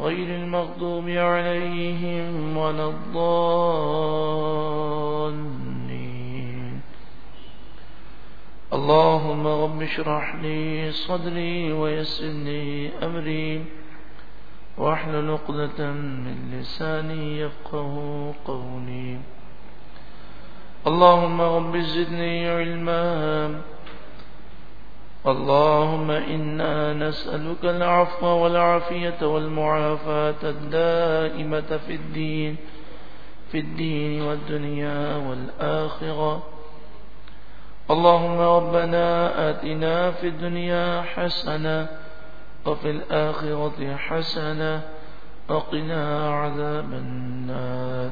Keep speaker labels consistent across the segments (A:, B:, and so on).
A: غير المغضوب عليهم ولا الضالين. اللهم رب اشرح لي صدري ويسر لي أمري واحلل عقدة من لساني يفقه قولي. اللهم رب زدني علما اللهم إنا نسألك العفو والعافية والمعافاة الدائمة في الدين في الدين والدنيا والآخرة. اللهم ربنا آتنا في الدنيا حسنة وفي الآخرة حسنة وقنا عذاب النار.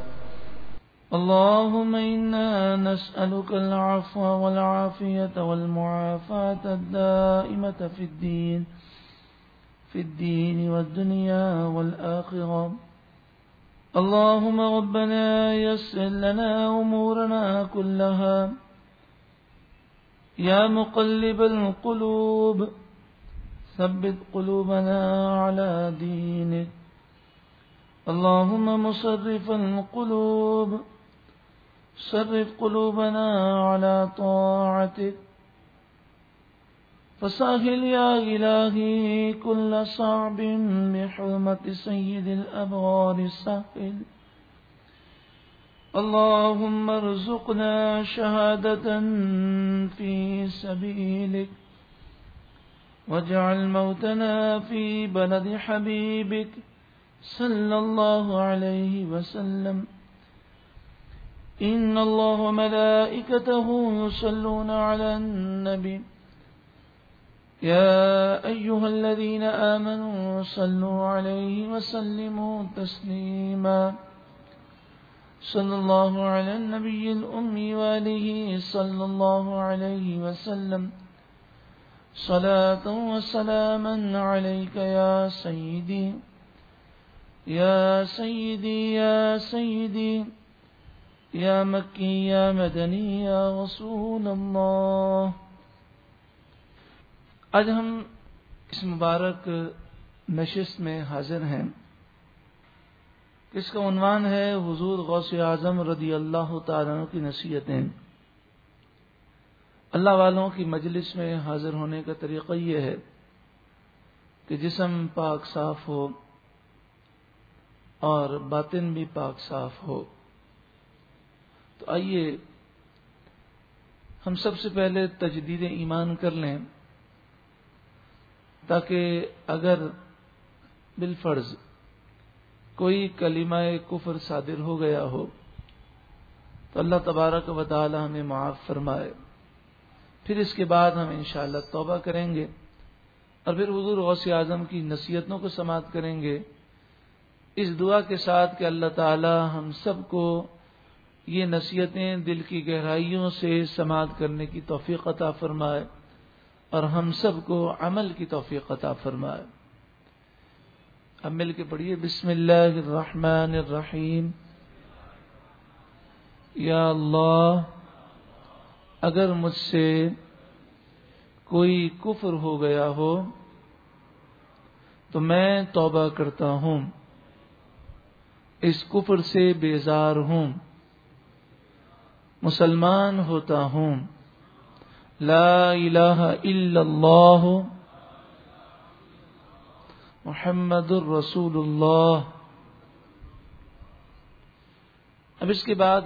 A: اللهم إنا نسألك العفو والعافية والمعافاة الدائمة في الدين في الدين والدنيا والآخرة. اللهم ربنا يسر لنا أمورنا كلها. يا مقلب القلوب، ثبت قلوبنا على دينك. اللهم مصرف القلوب صرف قلوبنا على طاعتك فساهل يا إلهي كل صعب بحرمة سيد الأبرار سهل اللهم ارزقنا شهادة في سبيلك واجعل موتنا في بلد حبيبك صلى الله عليه وسلم إن الله وملائكته يصلون على النبي. يا أيها الذين آمنوا صلوا عليه وسلموا تسليما. صلى الله على النبي الأمي وآله صلى الله عليه وسلم. صلاة وسلاما عليك يا سيدي. يا سيدي يا سيدي. یا مکی یا مدنی یا رسول اللہ آج ہم اس مبارک نشست میں حاضر ہیں اس کا عنوان ہے حضور غوث اعظم رضی اللہ تعالیٰ کی نصیحتیں۔ اللہ والوں کی مجلس میں حاضر ہونے کا طریقہ یہ ہے کہ جسم پاک صاف ہو اور باطن بھی پاک صاف ہو۔ تو آئیے ہم سب سے پہلے تجدید ایمان کر لیں تاکہ اگر بالفرض کوئی کلمہ کفر صادر ہو گیا ہو تو اللہ تبارک و تعالی ہمیں معاف فرمائے۔ پھر اس کے بعد ہم انشاءاللہ توبہ کریں گے اور پھر حضور غوث اعظم کی نصیحتوں کو سماعت کریں گے۔ اس دعا کے ساتھ کہ اللہ تعالی ہم سب کو یہ نصیحتیں دل کی گہرائیوں سے سماعت کرنے کی توفیق عطا فرمائے اور ہم سب کو عمل کی توفیق عطا فرمائے۔ اب مل کے پڑھیے، بسم اللہ الرحمن الرحیم۔ یا اللہ، اگر مجھ سے کوئی کفر ہو گیا ہو، تو میں توبہ کرتا ہوں۔ اس کفر سے بیزار ہوں۔ مسلمان ہوتا ہوں۔ لا الہ الا اللہ۔ محمد الرسول اللہ۔ اب اس کے بعد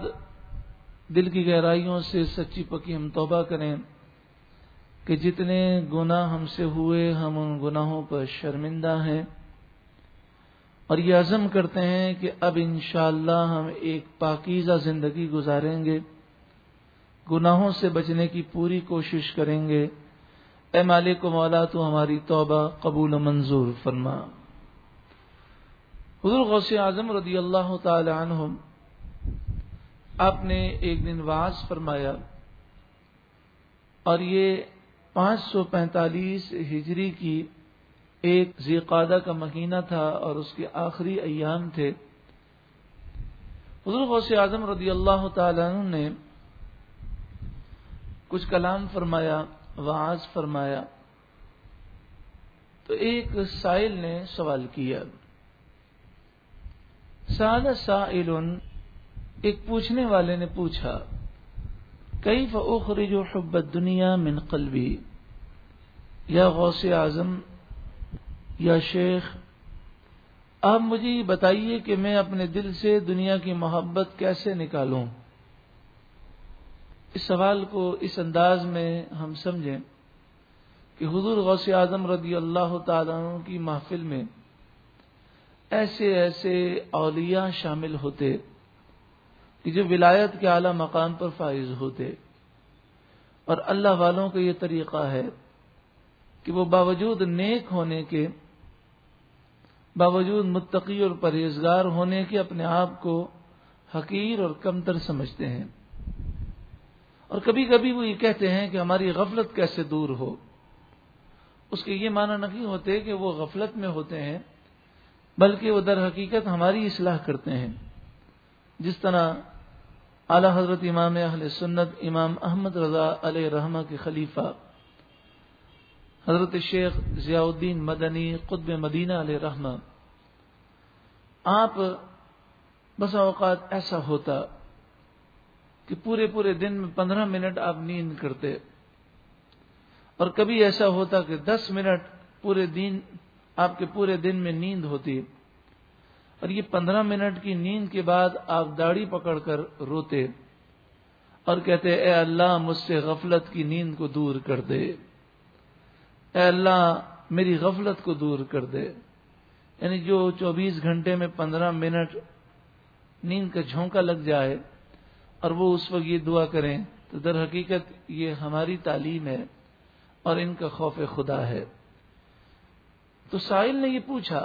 A: دل کی گہرائیوں سے سچی پکی ہم توبہ کریں کہ جتنے گناہ ہم سے ہوئے، ہم ان گناہوں پر شرمندہ ہیں۔ اور یہ عزم کرتے ہیں کہ اب انشاءاللہ ہم ایک پاکیزہ زندگی گزاریں گے۔ گناہوں سے بچنے کی پوری کوشش کریں گے۔ اے مالک و مولا، تو ہماری توبہ قبول و منظور فرما۔ حضور غوث اعظم رضی اللہ تعالی عنہ آپ نے ایک دن واز فرمایا اور یہ پانچ سو پینتالیس ہجری کی ایک ذیقادہ کا مہینہ تھا اور اس کے آخری ایام تھے۔ حضور غوث اعظم رضی اللہ تعالی عنہ نے کچھ کلام فرمایا واز فرمایا۔ تو ایک سائل نے سوال کیا۔ سال سائل ایک پوچھنے والے نے پوچھا کئی فخری جو حبت دنیا من قلبی؟ یا غوث اعظم، یا شیخ، آپ مجھے یہ بتائیے کہ میں اپنے دل سے دنیا کی محبت کیسے نکالوں؟ اس سوال کو اس انداز میں ہم سمجھیں کہ حضور غوث اعظم رضی اللہ تعالیٰ کی محفل میں ایسے ایسے اولیاء شامل ہوتے کہ جو ولایت کے اعلی مقام پر فائز ہوتے اور اللہ والوں کا یہ طریقہ ہے کہ وہ باوجود نیک ہونے کے، باوجود متقی اور پرہیزگار ہونے کے اپنے آپ کو حقیر اور کمتر سمجھتے ہیں۔ اور کبھی کبھی وہ یہ کہتے ہیں کہ ہماری غفلت کیسے دور ہو؟ اس کے یہ معنی نہیں ہوتے کہ وہ غفلت میں ہوتے ہیں، بلکہ وہ در حقیقت ہماری اصلاح کرتے ہیں۔ جس طرح اعلی حضرت امام اہل سنت امام احمد رضا علیہ رحمہ کے خلیفہ حضرت شیخ ضیاء الدین مدنی قطب مدینہ علیہ رحمہ، آپ بسا اوقات ایسا ہوتا کہ پورے پورے دن میں پندرہ منٹ آپ نیند کرتے۔ اور کبھی ایسا ہوتا کہ دس منٹ پورے دن آپ کے پورے دن میں نیند ہوتی۔ اور یہ پندرہ منٹ کی نیند کے بعد آپ داڑھی پکڑ کر روتے اور کہتے، اے اللہ، مجھ سے غفلت کی نیند کو دور کر دے۔ اے اللہ، میری غفلت کو دور کر دے۔ یعنی جو چوبیس گھنٹے میں پندرہ منٹ نیند کا جھونکا لگ جائے اور وہ اس وقت یہ دعا کریں تو در حقیقت یہ ہماری تعلیم ہے اور ان کا خوف خدا ہے۔ تو سائل نے یہ پوچھا،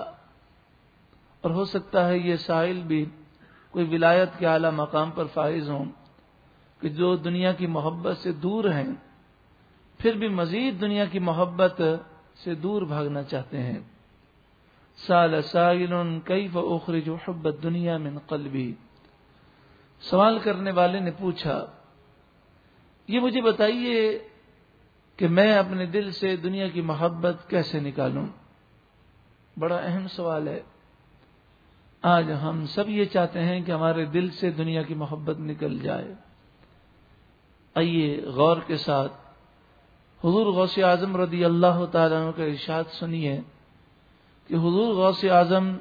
A: اور ہو سکتا ہے یہ سائل بھی کوئی ولایت کے اعلی مقام پر فائز ہوں کہ جو دنیا کی محبت سے دور ہیں، پھر بھی مزید دنیا کی محبت سے دور بھاگنا چاہتے ہیں۔ سال سائل کئی اخری جو حبت دنیا میں قلبی سوال کرنے والے نے پوچھا، یہ مجھے بتائیے کہ میں اپنے دل سے دنیا کی محبت کیسے نکالوں؟ بڑا اہم سوال ہے۔ آج ہم سب یہ چاہتے ہیں کہ ہمارے دل سے دنیا کی محبت نکل جائے۔ آئیے غور کے ساتھ۔ حضور غوث اعظم رضی اللہ تعالیٰ کا ارشاد سنیے کہ حضور غوث اعظم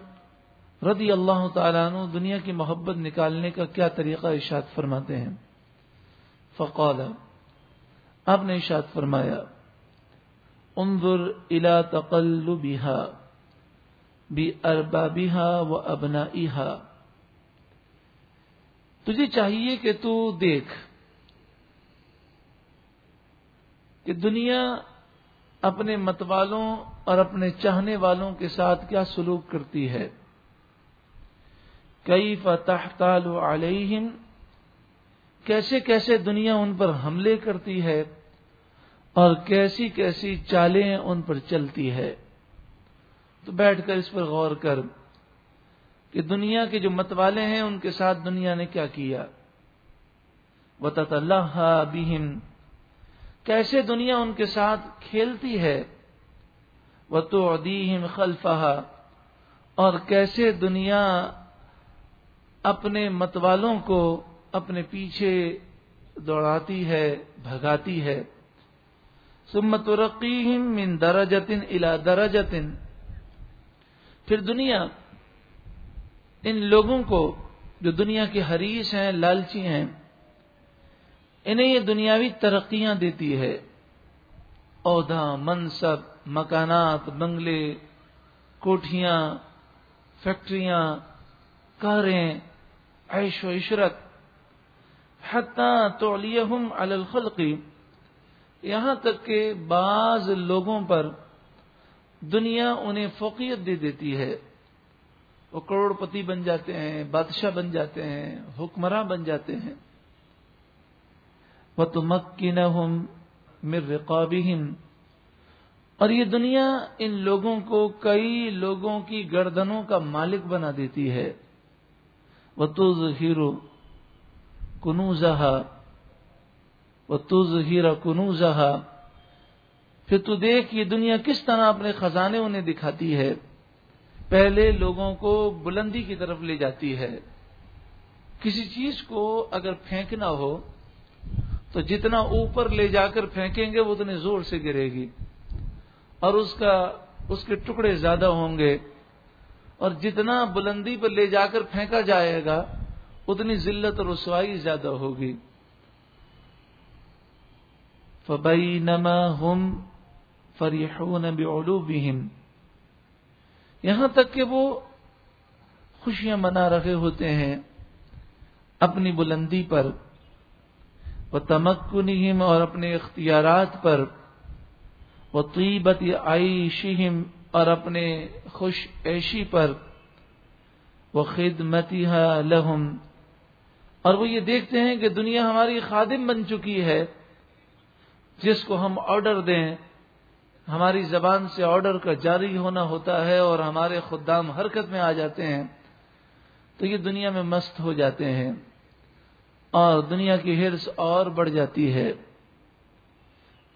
A: رضی اللہ تعالیٰ عنہ دنیا کی محبت نکالنے کا کیا طریقہ ارشاد فرماتے ہیں؟ فقال، آپ نے ارشاد فرمایا، انظر الى تقلبها باربابها وابنائها تجھے چاہیے کہ تو دیکھ کہ دنیا اپنے متوالوں اور اپنے چاہنے والوں کے ساتھ کیا سلوک کرتی ہے۔ کئی فتح علیہم کیسے کیسے دنیا ان پر حملے کرتی ہے اور کیسی کیسی چالیں ان پر چلتی ہے؟ تو بیٹھ کر اس پر غور کر کہ دنیا کے جو متوالے ہیں ان کے ساتھ دنیا نے کیا کیا؟ بتا اللہ بہم کیسے دنیا ان کے ساتھ کھیلتی ہے؟ وہ تو ادیم خلفہ اور کیسے دنیا اپنے متوالوں کو اپنے پیچھے دوڑاتی ہے، بھگاتی ہے۔ سمت رقیم من درجتن الا درجتن۔ پھر دنیا، ان لوگوں کو جو دنیا کے حریث ہیں، لالچی ہیں، انہیں یہ دنیاوی ترقیاں دیتی ہے۔ عہدہ منصب، مکانات، بنگلے، کوٹھیاں، فیکٹریاں کاریں، عیش و عشرت، حتیٰ تو الخلقی یہاں تک کہ بعض لوگوں پر دنیا انہیں فوقیت دے دیتی ہے۔ وہ کروڑ پتی بن جاتے ہیں، بادشاہ بن جاتے ہیں، حکمراں بن جاتے ہیں۔ وہ تو مکی نہ مر اور یہ دنیا ان لوگوں کو کئی لوگوں کی گردنوں کا مالک بنا دیتی ہے۔ وہ توز ہیرو کنو زہا وہ کنو زہا پھر تو دیکھ یہ دنیا کس طرح اپنے خزانے انہیں دکھاتی ہے۔ پہلے لوگوں کو بلندی کی طرف لے جاتی ہے۔ کسی چیز کو اگر پھینکنا ہو، تو جتنا اوپر لے جا کر پھینکیں گے، وہ اتنے زور سے گرے گی۔ اور اس کا، اس کے ٹکڑے زیادہ ہوں گے۔ اور جتنا بلندی پر لے جا کر پھینکا جائے گا، اتنی ذلت اور رسوائی زیادہ ہوگی۔ فبئی نما ہم فریحون بعلوبہم یہاں تک کہ وہ خوشیاں منا رہے ہوتے ہیں اپنی بلندی پر وہ تمکنہم اور اپنے اختیارات پر وہ طیبت عیشہم اور اپنے خوش عیشی پر وہ خدمتی لہم اور وہ یہ دیکھتے ہیں کہ دنیا ہماری خادم بن چکی ہے، جس کو ہم آرڈر دیں۔ ہماری زبان سے آرڈر کا جاری ہونا ہوتا ہے اور ہمارے خدام حرکت میں آ جاتے ہیں۔ تو یہ دنیا میں مست ہو جاتے ہیں اور دنیا کی ہرس اور بڑھ جاتی ہے۔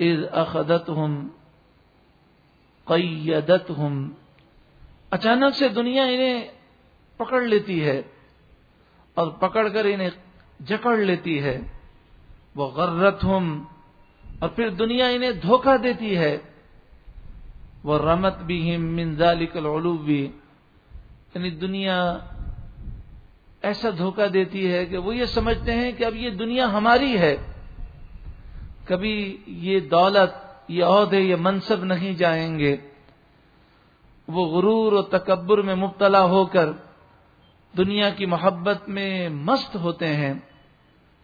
A: از اخدت ہم قیدت ہم اچانک سے دنیا انہیں پکڑ لیتی ہے اور پکڑ کر انہیں جکڑ لیتی ہے۔ وہ غرت ہم اور پھر دنیا انہیں دھوکہ دیتی ہے۔ وہ رمت بھی منظال بھی یعنی دنیا ایسا دھوکہ دیتی ہے کہ وہ یہ سمجھتے ہیں کہ اب یہ دنیا ہماری ہے۔ کبھی یہ دولت یہ عہدے، یہ منصب نہیں جائیں گے۔ وہ غرور و تکبر میں مبتلا ہو کر دنیا کی محبت میں مست ہوتے ہیں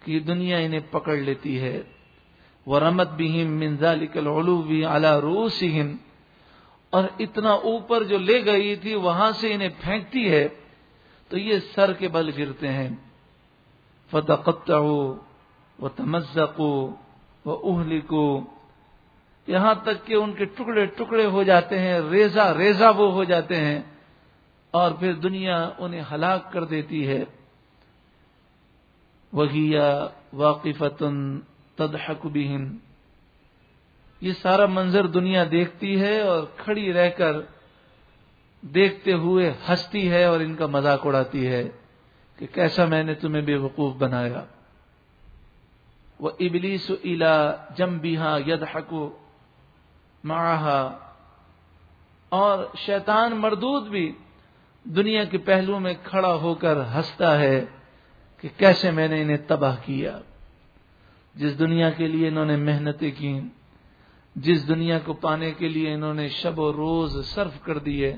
A: کہ یہ دنیا انہیں پکڑ لیتی ہے۔ وہ رمت بھی منظال بھی اعلی روس اور اتنا اوپر جو لے گئی تھی، وہاں سے انہیں پھینکتی ہے۔ تو یہ سر کے بل گرتے ہیں۔ فتح ہو وہ تمزق وہ اہلی کو یہاں تک کہ ان کے ٹکڑے ٹکڑے ہو جاتے ہیں ریزا ریزا وہ ہو جاتے ہیں اور پھر دنیا انہیں ہلاک کر دیتی ہے۔ وہی واقفتن تدحک بہن یہ سارا منظر دنیا دیکھتی ہے اور کھڑی رہ کر دیکھتے ہوئے ہنستی ہے اور ان کا مذاق اڑاتی ہے کہ کیسا میں نے تمہیں بے وقوف بنایا۔ وہ ابلیس الا جم بیہا ید حکو اور شیطان مردود بھی دنیا کے پہلو میں کھڑا ہو کر ہنستا ہے کہ کیسے میں نے انہیں تباہ کیا۔ جس دنیا کے لیے انہوں نے محنتیں کی جس دنیا کو پانے کے لیے انہوں نے شب و روز صرف کر دیے،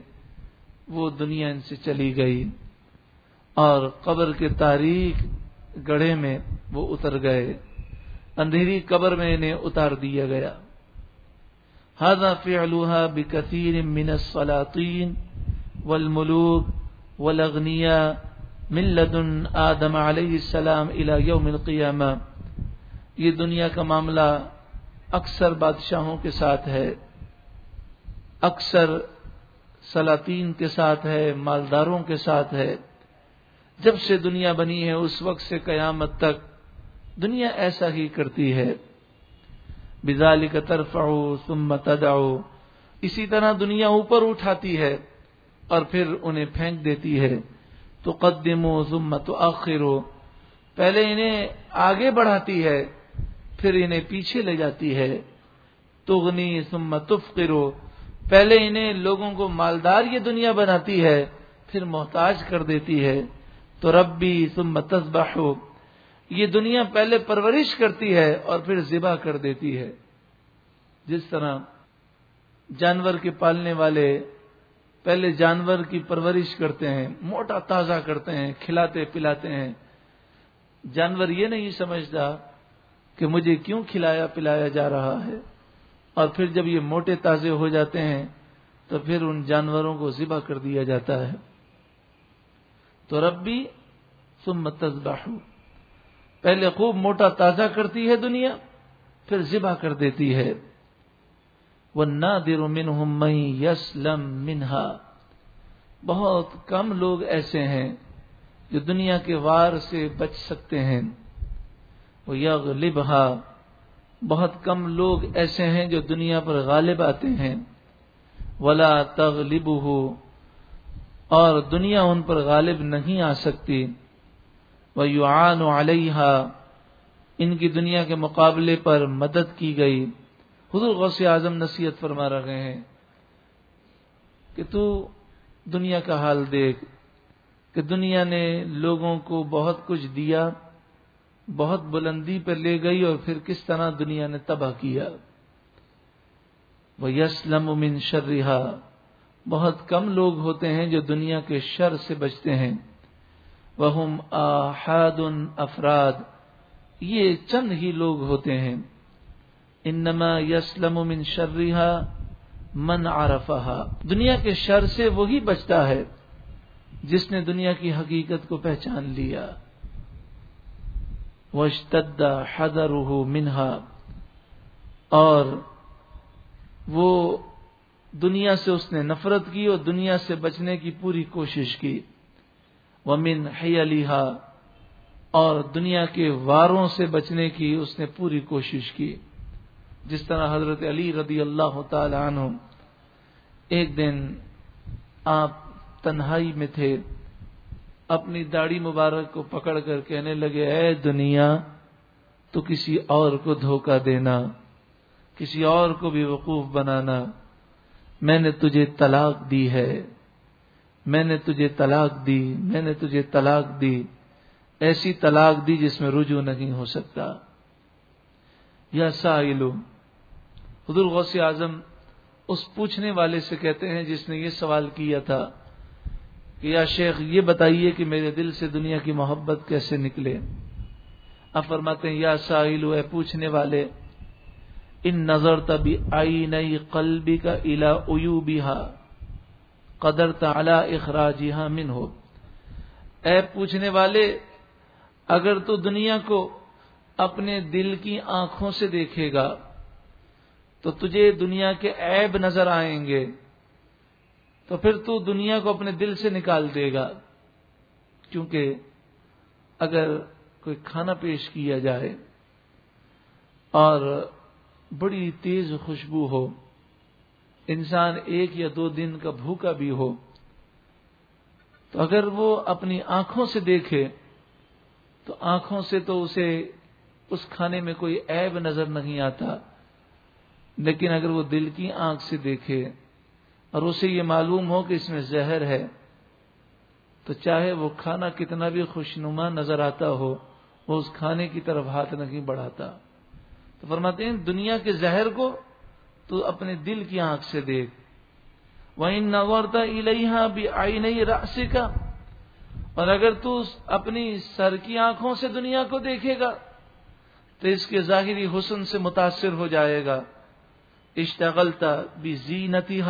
A: وہ دنیا ان سے چلی گئی۔ اور قبر کے تاریخ گڑھے میں وہ اتر گئے۔ اندھیری قبر میں انہیں اتار دیا گیا۔ هذا فعلها بكثير من السلاطين والملوك والاغنياء من لدن آدم علیہ السلام الى يوم القيامة. یہ دنیا کا معاملہ اکثر بادشاہوں کے ساتھ ہے، اکثر سلاطین کے ساتھ ہے، مالداروں کے ساتھ ہے۔ جب سے دنیا بنی ہے، اس وقت سے قیامت تک دنیا ایسا ہی کرتی ہے۔ بزالی کا طرف تدعو۔ اسی طرح دنیا اوپر اٹھاتی ہے اور پھر انہیں پھینک دیتی ہے۔ تو قدم و ضمت پہلے انہیں آگے بڑھاتی ہے، پھر انہیں پیچھے لے جاتی ہے۔ تغنی سمت تفقرو۔ پہلے انہیں لوگوں کو مالدار یہ دنیا بناتی ہے، پھر محتاج کر دیتی ہے۔ تو ربی سمت تصبح یہ دنیا پہلے پرورش کرتی ہے اور پھر ذبح کر دیتی ہے۔ جس طرح جانور کے پالنے والے پہلے جانور کی پرورش کرتے ہیں، موٹا تازہ کرتے ہیں، کھلاتے پلاتے ہیں۔ جانور یہ نہیں سمجھتا کہ مجھے کیوں کھلایا پلایا جا رہا ہے۔ اور پھر جب یہ موٹے تازے ہو جاتے ہیں، تو پھر ان جانوروں کو ذبح کر دیا جاتا ہے۔ تو ربی ثم تذبح پہلے خوب موٹا تازہ کرتی ہے دنیا، پھر ذبح کر دیتی ہے۔ وہ نہ در من یسلم منہا بہت کم لوگ ایسے ہیں جو دنیا کے وار سے بچ سکتے ہیں۔ وہ یغ بہت کم لوگ ایسے ہیں جو دنیا پر غالب آتے ہیں۔ ولا تغلب ہو اور دنیا ان پر غالب نہیں آ سکتی۔ وہ یوان علیہ ان کی دنیا کے مقابلے پر مدد کی گئی۔ حضور غوث اعظم نصیحت فرما رہے ہیں کہ تو دنیا کا حال دیکھ کہ دنیا نے لوگوں کو بہت کچھ دیا، بہت بلندی پہ لے گئی اور پھر کس طرح دنیا نے تباہ کیا۔ وہ یسلم من شرحا بہت کم لوگ ہوتے ہیں جو دنیا کے شر سے بچتے ہیں۔ وہ آحاد افراد۔ یہ چند ہی لوگ ہوتے ہیں۔ انما یسلم من شرحا من عرفہا دنیا کے شر سے وہی بچتا ہے جس نے دنیا کی حقیقت کو پہچان لیا۔ وشتد حدر منہا اور وہ دنیا سے اس نے نفرت کی اور دنیا سے بچنے کی پوری کوشش کی۔ وہ من اور دنیا کے واروں سے بچنے کی اس نے پوری کوشش کی۔ جس طرح حضرت علی رضی اللہ تعالی عنہ، ایک دن آپ تنہائی میں تھے، اپنی داڑھی مبارک کو پکڑ کر کہنے لگے، اے دنیا، تو کسی اور کو دھوکہ دینا، کسی اور کو بھی وقوف بنانا، میں نے تجھے طلاق دی ہے۔ میں نے تجھے طلاق دی، میں نے تجھے طلاق دی، ایسی طلاق دی جس میں رجوع نہیں ہو سکتا۔ یا سائلو، حضور غوث اعظم اس پوچھنے والے سے کہتے ہیں جس نے یہ سوال کیا تھا کہ یا شیخ یہ بتائیے کہ میرے دل سے دنیا کی محبت کیسے نکلے؟ اب فرماتے ہیں، یا ساحل اے پوچھنے والے، ان نظر تبھی آئی نئی قلبی کا الا او قدر تعلی اخراج من ہو اے پوچھنے والے، اگر تو دنیا کو اپنے دل کی آنکھوں سے دیکھے گا، تو تجھے دنیا کے عیب نظر آئیں گے۔ تو پھر تو دنیا کو اپنے دل سے نکال دے گا۔ کیونکہ اگر کوئی کھانا پیش کیا جائے اور بڑی تیز خوشبو ہو انسان ایک یا دو دن کا بھوکا بھی ہو، تو اگر وہ اپنی آنکھوں سے دیکھے، تو آنکھوں سے تو اسے اس کھانے میں کوئی عیب نظر نہیں آتا، لیکن اگر وہ دل کی آنکھ سے دیکھے اور اسے یہ معلوم ہو کہ اس میں زہر ہے، تو چاہے وہ کھانا کتنا بھی خوشنما نظر آتا ہو، وہ اس کھانے کی طرف ہاتھ نہیں بڑھاتا۔ تو فرماتے ہیں دنیا کے زہر کو تو اپنے دل کی آنکھ سے دیکھ۔ وہ نورتا الحا بھی آئی نہیں راسی کا اور اگر تو اپنی سر کی آنکھوں سے دنیا کو دیکھے گا، تو اس کے ظاہری حسن سے متاثر ہو جائے گا۔ اشتغلتا بھی زینتی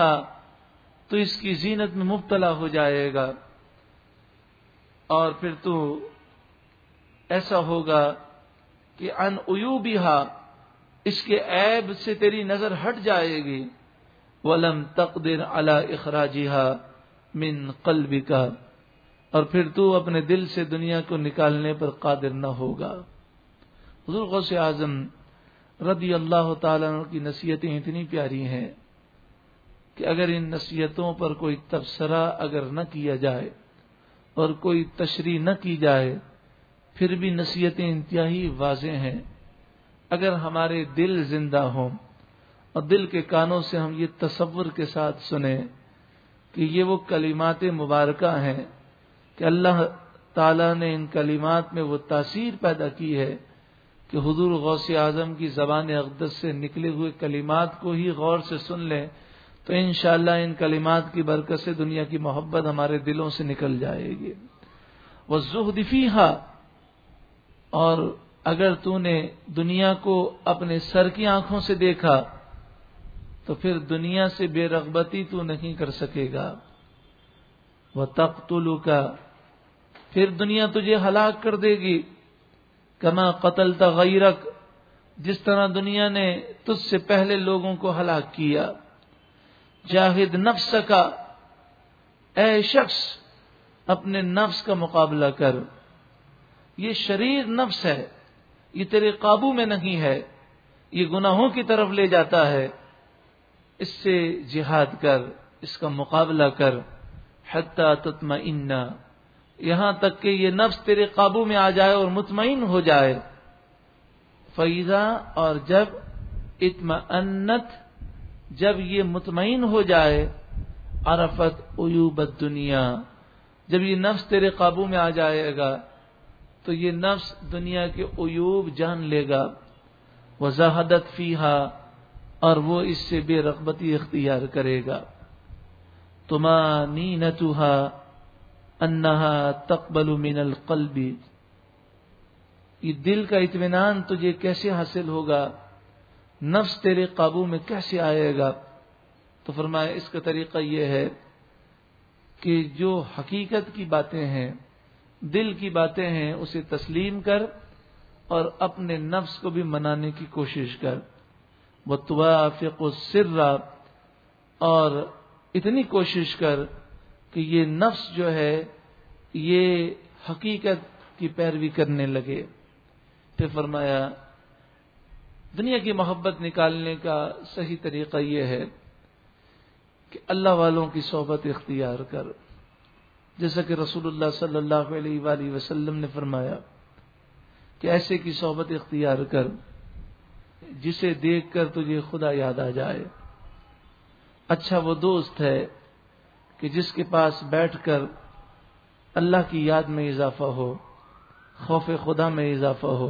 A: تو اس کی زینت میں مبتلا ہو جائے گا۔ اور پھر تو ایسا ہوگا کہ ان اوبیہ اس کے عیب سے تیری نظر ہٹ جائے گی۔ ولم تقدر اللہ اخراجی من قلبی کا اور پھر تو اپنے دل سے دنیا کو نکالنے پر قادر نہ ہوگا۔ حضور غوث اعظم رضی اللہ تعالیٰ کی نصیحتیں اتنی پیاری ہیں کہ اگر ان نصیحتوں پر کوئی تبصرہ اگر نہ کیا جائے اور کوئی تشریح نہ کی جائے، پھر بھی نصیحتیں انتہائی واضح ہیں۔ اگر ہمارے دل زندہ ہوں اور دل کے کانوں سے ہم یہ تصور کے ساتھ سنیں کہ یہ وہ کلمات مبارکہ ہیں کہ اللہ تعالی نے ان کلمات میں وہ تاثیر پیدا کی ہے کہ حضور غوث اعظم کی زبان اقدس سے نکلے ہوئے کلمات کو ہی غور سے سن لیں تو انشاءاللہ ان کلمات کی برکت سے دنیا کی محبت ہمارے دلوں سے نکل جائے گی۔ وہ زہدفی اور اگر تو نے دنیا کو اپنے سر کی آنکھوں سے دیکھا، تو پھر دنیا سے بے رغبتی تو نہیں کر سکے گا۔ وہ تختلو کا پھر دنیا تجھے ہلاک کر دے گی۔ کما قتل تغیرک جس طرح دنیا نے تجھ سے پہلے لوگوں کو ہلاک کیا۔ جاہد نفس کا اے شخص، اپنے نفس کا مقابلہ کر۔ یہ شریر نفس ہے۔ یہ تیرے قابو میں نہیں ہے، یہ گناہوں کی طرف لے جاتا ہے۔ اس سے جہاد کر، اس کا مقابلہ کر۔ حتیٰ تتما یہاں تک کہ یہ نفس تیرے قابو میں آ جائے اور مطمئن ہو جائے۔ فیضا اور جب اطمئنت، جب یہ مطمئن ہو جائے، عرفت ایوبت دنیا جب یہ نفس تیرے قابو میں آ جائے گا تو یہ نفس دنیا کے عیوب جان لے گا۔ وضاحدت فیحا اور وہ اس سے بے رغبتی اختیار کرے گا۔ تما نی نتوہا انہا تقبل من القلب۔ یہ دل کا اطمینان تجھے کیسے حاصل ہوگا؟ نفس تیرے قابو میں کیسے آئے گا؟ تو فرمایا، اس کا طریقہ یہ ہے کہ جو حقیقت کی باتیں ہیں دل کی باتیں ہیں، اسے تسلیم کر اور اپنے نفس کو بھی منانے کی کوشش کر۔ وہ توافق و اور اتنی کوشش کر کہ یہ نفس جو ہے، یہ حقیقت کی پیروی کرنے لگے۔ پھر فرمایا، دنیا کی محبت نکالنے کا صحیح طریقہ یہ ہے کہ اللہ والوں کی صحبت اختیار کر۔ جیسا کہ رسول اللہ صلی اللہ علیہ وآلہ وسلم نے فرمایا کہ ایسے کی صحبت اختیار کر، جسے دیکھ کر تجھے خدا یاد آ جائے۔ اچھا وہ دوست ہے کہ جس کے پاس بیٹھ کر اللہ کی یاد میں اضافہ ہو، خوف خدا میں اضافہ ہو۔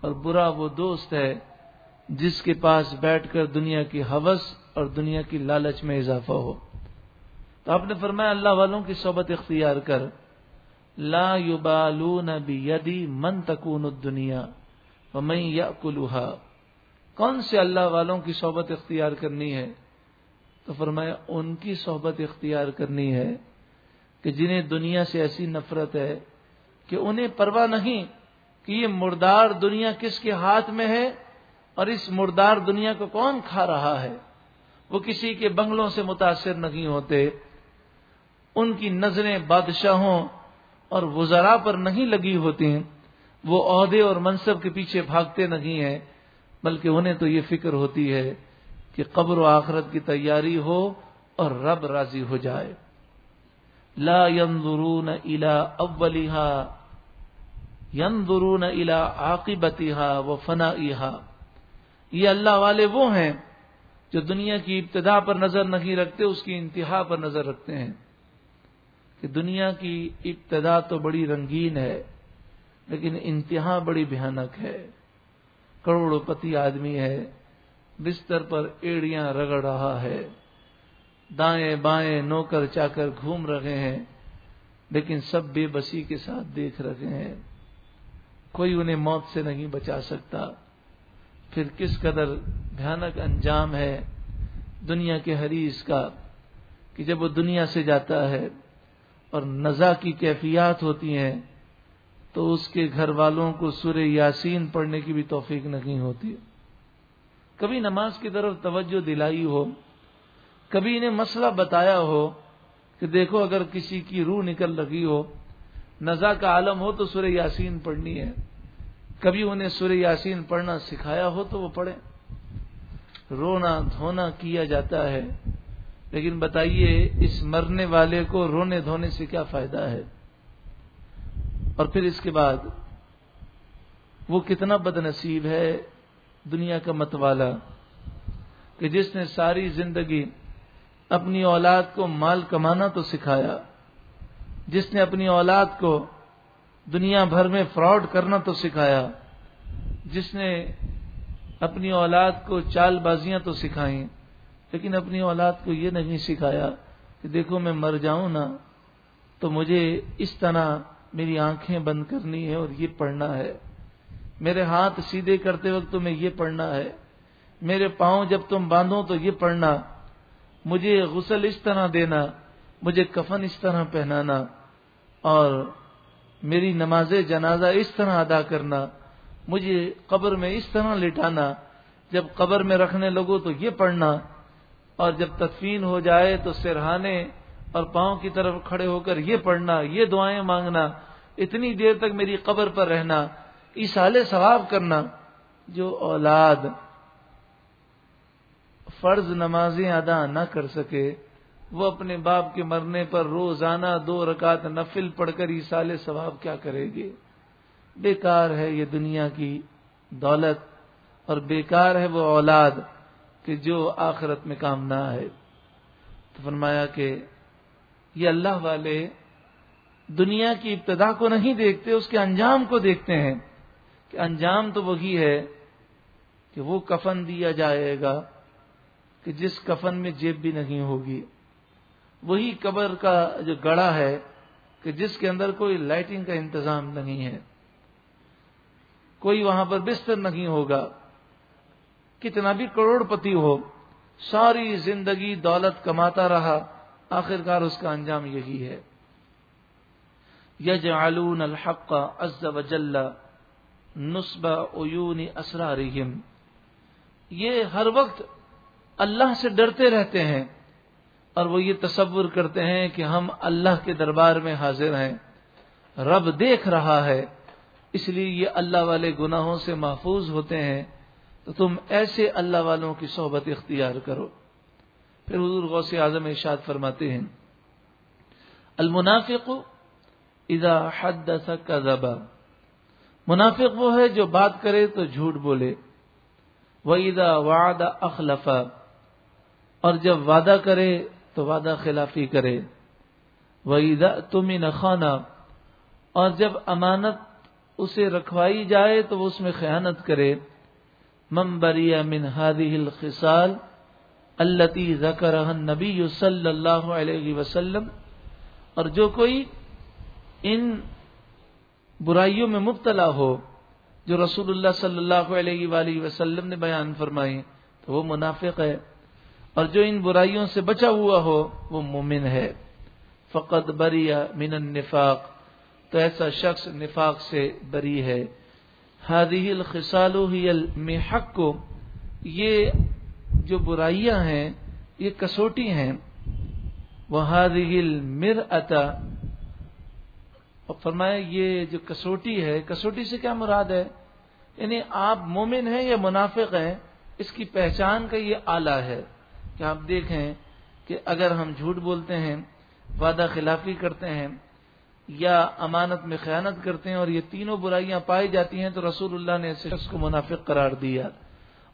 A: اور برا وہ دوست ہے جس کے پاس بیٹھ کر دنیا کی حوث اور دنیا کی لالچ میں اضافہ ہو۔ تو آپ نے فرمایا اللہ والوں کی صحبت اختیار کر۔ لا یبالون بیدی من تکون الدنیا ومن یاکلها کون سے اللہ والوں کی صحبت اختیار کرنی ہے؟ تو فرمایا ان کی صحبت اختیار کرنی ہے کہ جنہیں دنیا سے ایسی نفرت ہے کہ انہیں پرواہ نہیں کہ یہ مردار دنیا کس کے ہاتھ میں ہے اور اس مردار دنیا کو کون کھا رہا ہے؟ وہ کسی کے بنگلوں سے متاثر نہیں ہوتے۔ ان کی نظریں بادشاہوں اور وزراء پر نہیں لگی ہوتی وہ عہدے اور منصب کے پیچھے بھاگتے نہیں ہیں، بلکہ انہیں تو یہ فکر ہوتی ہے کہ قبر و آخرت کی تیاری ہو اور رب راضی ہو جائے۔ لا ينظرون الى اولها، ينظرون الى عاقبتها وفنائها۔ یہ اللہ والے وہ ہیں جو دنیا کی ابتدا پر نظر نہیں رکھتے، اس کی انتہا پر نظر رکھتے ہیں۔ کہ دنیا کی ابتدا تو بڑی رنگین ہے، لیکن انتہا بڑی بھیانک ہے۔ کروڑوں پتی آدمی ہے، بستر پر ایڑیاں رگڑ رہا ہے۔ دائیں بائیں نوکر چا کر گھوم رہے ہیں، لیکن سب بے بسی کے ساتھ دیکھ رہے ہیں۔ کوئی انہیں موت سے نہیں بچا سکتا۔ پھر کس قدر بھیانک انجام ہے دنیا کے حریث کا، کہ جب وہ دنیا سے جاتا ہے اور نزا کی کیفیات ہوتی ہیں، تو اس کے گھر والوں کو سور یاسین پڑھنے کی بھی توفیق نہیں ہوتی۔ کبھی نماز کی طرف توجہ دلائی ہو، کبھی انہیں مسئلہ بتایا ہو کہ دیکھو اگر کسی کی روح نکل رہی ہو، نزا کا عالم ہو تو سورہ یاسین پڑھنی ہے۔ کبھی انہیں سورہ یاسین پڑھنا سکھایا ہو تو وہ پڑھیں۔ رونا دھونا کیا جاتا ہے۔ لیکن بتائیے اس مرنے والے کو رونے دھونے سے کیا فائدہ ہے؟ اور پھر اس کے بعد وہ کتنا بد نصیب ہے دنیا کا متوالا کہ جس نے ساری زندگی اپنی اولاد کو مال کمانا تو سکھایا، جس نے اپنی اولاد کو دنیا بھر میں فراڈ کرنا تو سکھایا، جس نے اپنی اولاد کو چال بازیاں تو سکھائیں۔ لیکن اپنی اولاد کو یہ نہیں سکھایا کہ دیکھو میں مر جاؤں نا، تو مجھے اس طرح میری آنکھیں بند کرنی ہے اور یہ پڑھنا ہے۔ میرے ہاتھ سیدھے کرتے وقت تمہیں یہ پڑھنا ہے۔ میرے پاؤں جب تم باندھو تو یہ پڑھنا۔
B: مجھے غسل اس طرح دینا، مجھے کفن اس طرح پہنانا۔ اور
A: میری نماز جنازہ اس طرح ادا کرنا۔ مجھے قبر میں اس طرح لٹانا۔ جب قبر میں رکھنے لگو تو یہ پڑھنا۔ اور جب تدفین ہو جائے تو سرہانے اور پاؤں کی طرف کھڑے ہو کر یہ پڑھنا، یہ دعائیں مانگنا، اتنی دیر تک میری قبر پر رہنا اسال ثواب کرنا، جو اولاد فرض نمازیں ادا نہ کر سکے، وہ اپنے باپ کے مرنے پر روزانہ دو رکعت نفل پڑھ کر سال ثواب کیا کرے گے بیکار ہے یہ دنیا کی دولت اور بیکار ہے وہ اولاد۔ کہ جو آخرت میں کام نہ ہے تو فرمایا کہ یہ اللہ والے دنیا کی ابتدا کو نہیں دیکھتے، اس کے انجام کو دیکھتے ہیں۔ کہ انجام تو وہی ہے کہ وہ کفن دیا جائے گا کہ جس کفن میں جیب بھی نہیں ہوگی۔ وہی قبر کا جو گڑا ہے کہ جس کے اندر کوئی لائٹنگ کا انتظام نہیں ہے۔ کوئی وہاں پر بستر نہیں ہوگا۔ کتنا بھی کروڑ پتی ہو، ساری زندگی دولت کماتا رہا، آخرکار اس کا انجام یہی ہے۔ یجعلون الحق عز وجل نصب عیون اسرارہم۔ یہ ہر وقت اللہ سے ڈرتے رہتے ہیں اور وہ یہ تصور کرتے ہیں کہ ہم اللہ کے دربار میں حاضر ہیں۔ رب دیکھ رہا ہے، اس لیے یہ اللہ والے گناہوں سے محفوظ ہوتے ہیں۔ تو تم ایسے اللہ والوں کی صحبت اختیار کرو۔ پھر حضور غوث اعظم ارشاد فرماتے ہیں، المنافق اذا حدث کذب۔ منافق وہ ہے جو بات کرے تو جھوٹ بولے۔ وہ ادا وعد اور جب وعدہ کرے تو وعدہ خلافی کرے۔ وہ ادا تم خانہ۔ اور جب امانت اسے رکھوائی جائے تو وہ اس میں خیانت کرے۔ ممبری من هذه الخصال التي ذكرها النبي صلی اللہ علیہ وسلم، اور جو کوئی ان برائیوں میں مبتلا ہو، جو رسول اللہ صلی اللہ علیہ وآلہ وسلم نے بیان فرمائی، تو وہ منافق ہے، اور جو ان برائیوں سے بچا ہوا ہو، وہ مومن ہے۔ فقط بری من النفاق، تو ایسا شخص نفاق سے بری ہے۔ ہادی الخصال المحق. کو یہ جو برائیاں ہیں، یہ کسوٹی ہیں. وہ ہادی المر اتا فرمایا، یہ جو کسوٹی ہے، کسوٹی سے کیا مراد ہے؟ یعنی آپ مومن ہیں یا منافق ہیں، اس کی پہچان کا یہ آلہ ہے. کہ آپ دیکھیں کہ اگر ہم جھوٹ بولتے ہیں، وعدہ خلافی کرتے ہیں یا امانت میں خیانت کرتے ہیں اور یہ تینوں برائیاں پائی جاتی ہیں، تو رسول اللہ نے اس شخص کو منافق قرار دیا۔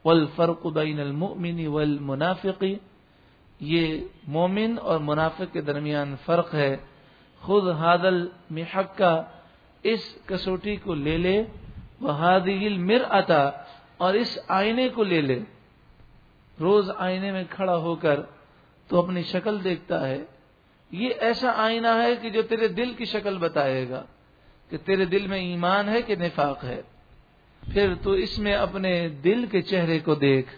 A: والفرق بین المؤمن والمنافقی یہ مومن اور منافق کے درمیان فرق ہے۔ خود حادل محق کا اس کسوٹی کو لے لے۔ وہ حادل مر آتا اور اس آئینے کو لے لے۔ روز آئینے میں کھڑا ہو کر تو اپنی شکل دیکھتا ہے۔ یہ ایسا آئینہ ہے کہ جو تیرے دل کی شکل بتائے گا کہ تیرے دل میں ایمان ہے کہ نفاق ہے۔ پھر تو اس میں اپنے دل کے چہرے کو دیکھ۔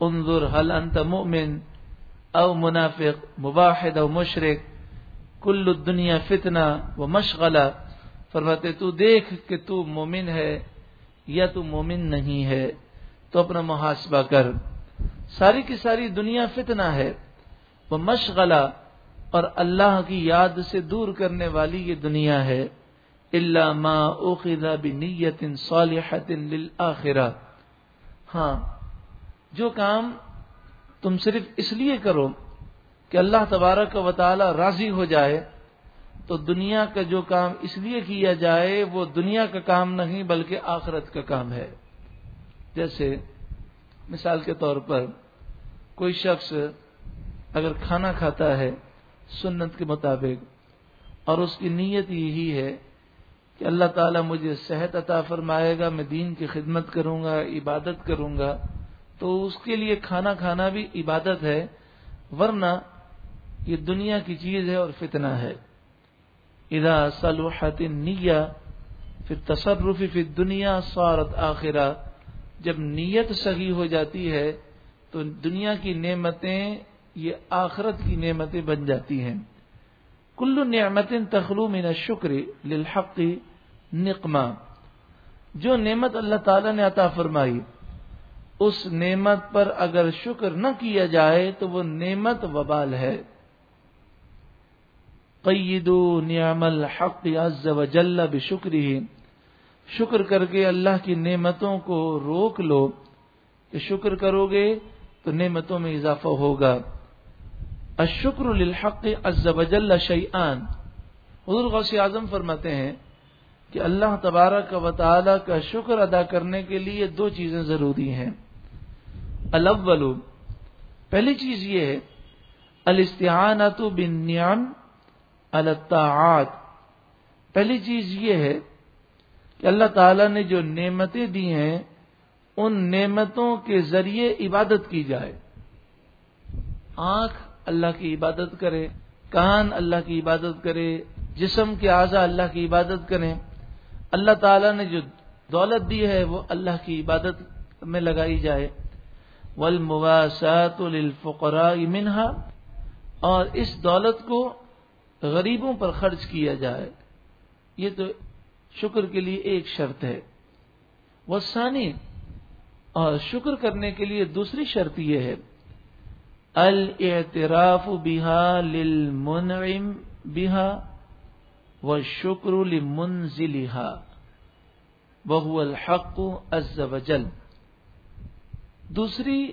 A: انظر حل انت مؤمن او منافق مباحد او مشرق۔ کل دنیا فتنا و مشغلہ۔ فرماتے، تو دیکھ کہ تو مومن ہے یا تو مومن نہیں ہے۔ تو اپنا محاسبہ کر۔ ساری کی ساری دنیا فتنا ہے۔ وہ مشغلہ اور اللہ کی یاد سے دور کرنے والی یہ دنیا ہے اللہ ما اوقیدہ بنیت صالحت للآخرہ۔ ہاں جو کام تم صرف اس لیے کرو کہ اللہ تبارک و تعالی راضی ہو جائے، تو دنیا کا جو کام اس لیے کیا جائے، وہ دنیا کا کام نہیں بلکہ آخرت کا کام ہے۔ جیسے، مثال کے طور پر کوئی شخص اگر کھانا کھاتا ہے سنت کے مطابق۔ اور اس کی نیت یہی ہے کہ اللہ تعالیٰ مجھے صحت عطا فرمائے گا، میں دین کی خدمت کروں گا، عبادت کروں گا۔ تو اس کے لیے کھانا کھانا بھی عبادت ہے، ورنہ یہ دنیا کی چیز ہے اور فتنہ ہے۔ ادا صلوحت نیا پھر تصرفی پھر دنیا سعارت آخرہ۔ جب نیت صحیح ہو جاتی ہے، تو دنیا کی نعمتیں یہ آخرت کی نعمتیں بن جاتی ہیں۔ کل نعمت تخلو من شکر للحق نقمہ۔ جو نعمت اللہ تعالی نے عطا فرمائی، اس نعمت پر اگر شکر نہ کیا جائے تو وہ نعمت وبال ہے۔ قیدو نعم الحق عز وجل بشکری شکر کر کے اللہ کی نعمتوں کو روک لو۔ کہ شکر کرو گے تو نعمتوں میں اضافہ ہوگا۔ الشکر للحق عز وجل شیئان حضور غوث اعظم فرماتے ہیں کہ اللہ تبارک و تعالی کا شکر ادا کرنے کے لیے دو چیزیں ضروری ہیں۔ الاول، پہلی چیز یہ ہے الاستعانت بالنعم الطاعات۔ پہلی چیز یہ ہے کہ اللہ تعالی نے جو نعمتیں دی ہیں، ان نعمتوں کے ذریعے عبادت کی جائے۔ آنکھ اللہ کی عبادت کرے، کان اللہ کی عبادت کرے، جسم کے اعضا اللہ کی عبادت کریں۔ اللہ تعالی نے جو دولت دی ہے، وہ اللہ کی عبادت میں لگائی جائے۔ ولمواسات للفقراء منہا اور اس دولت کو غریبوں پر خرچ کیا جائے۔ یہ تو شکر کے لیے ایک شرط ہے۔ وہ ثانی اور شکر کرنے کے لیے دوسری شرط یہ ہے۔ الاعتراف بها للمنعم بها والشكر لمنزلها، وهو الحق عز وجل۔ دوسری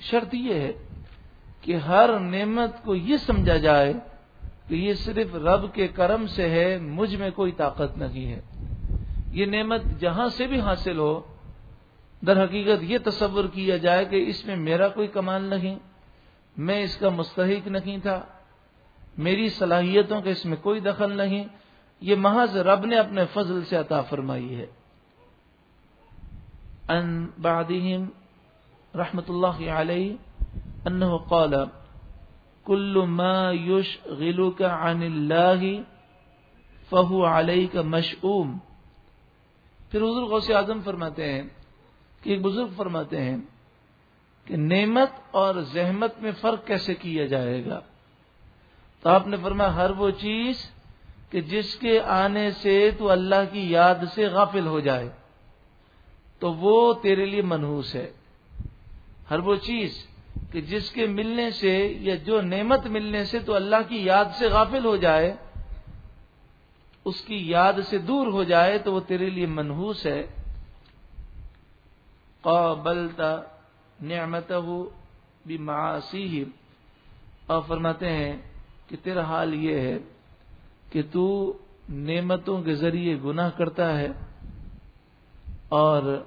A: شرط یہ ہے کہ ہر نعمت کو یہ سمجھا جائے کہ یہ صرف رب کے کرم سے ہے، مجھ میں کوئی طاقت نہیں ہے۔ یہ نعمت جہاں سے بھی حاصل ہو، در حقیقت یہ تصور کیا جائے کہ اس میں میرا کوئی کمال نہیں۔ میں اس کا مستحق نہیں تھا۔ میری صلاحیتوں کا اس میں کوئی دخل نہیں۔ یہ محض رب نے اپنے فضل سے عطا فرمائی ہے۔ ان بعدهم رحمت اللہ علیہ انه قال كل ما يشغلك عن الله فهو عليك مشؤوم پھر حضور غوث اعظم فرماتے ہیں، کہ ایک بزرگ فرماتے ہیں کہ نعمت اور زحمت میں فرق کیسے کیا جائے گا؟ تو آپ نے فرمایا ہر وہ چیز کہ جس کے آنے سے تو اللہ کی یاد سے غافل ہو جائے، تو وہ تیرے لیے منحوس ہے۔ ہر وہ چیز کہ جس کے ملنے سے یا جو نعمت ملنے سے تو اللہ کی یاد سے غافل ہو جائے، اس کی یاد سے دور ہو جائے تو وہ تیرے لیے منحوس ہے۔ قابلتا نعمت ہو بھی اور فرماتے ہیں کہ تیرا حال یہ ہے کہ تو نعمتوں کے ذریعے گناہ کرتا ہے اور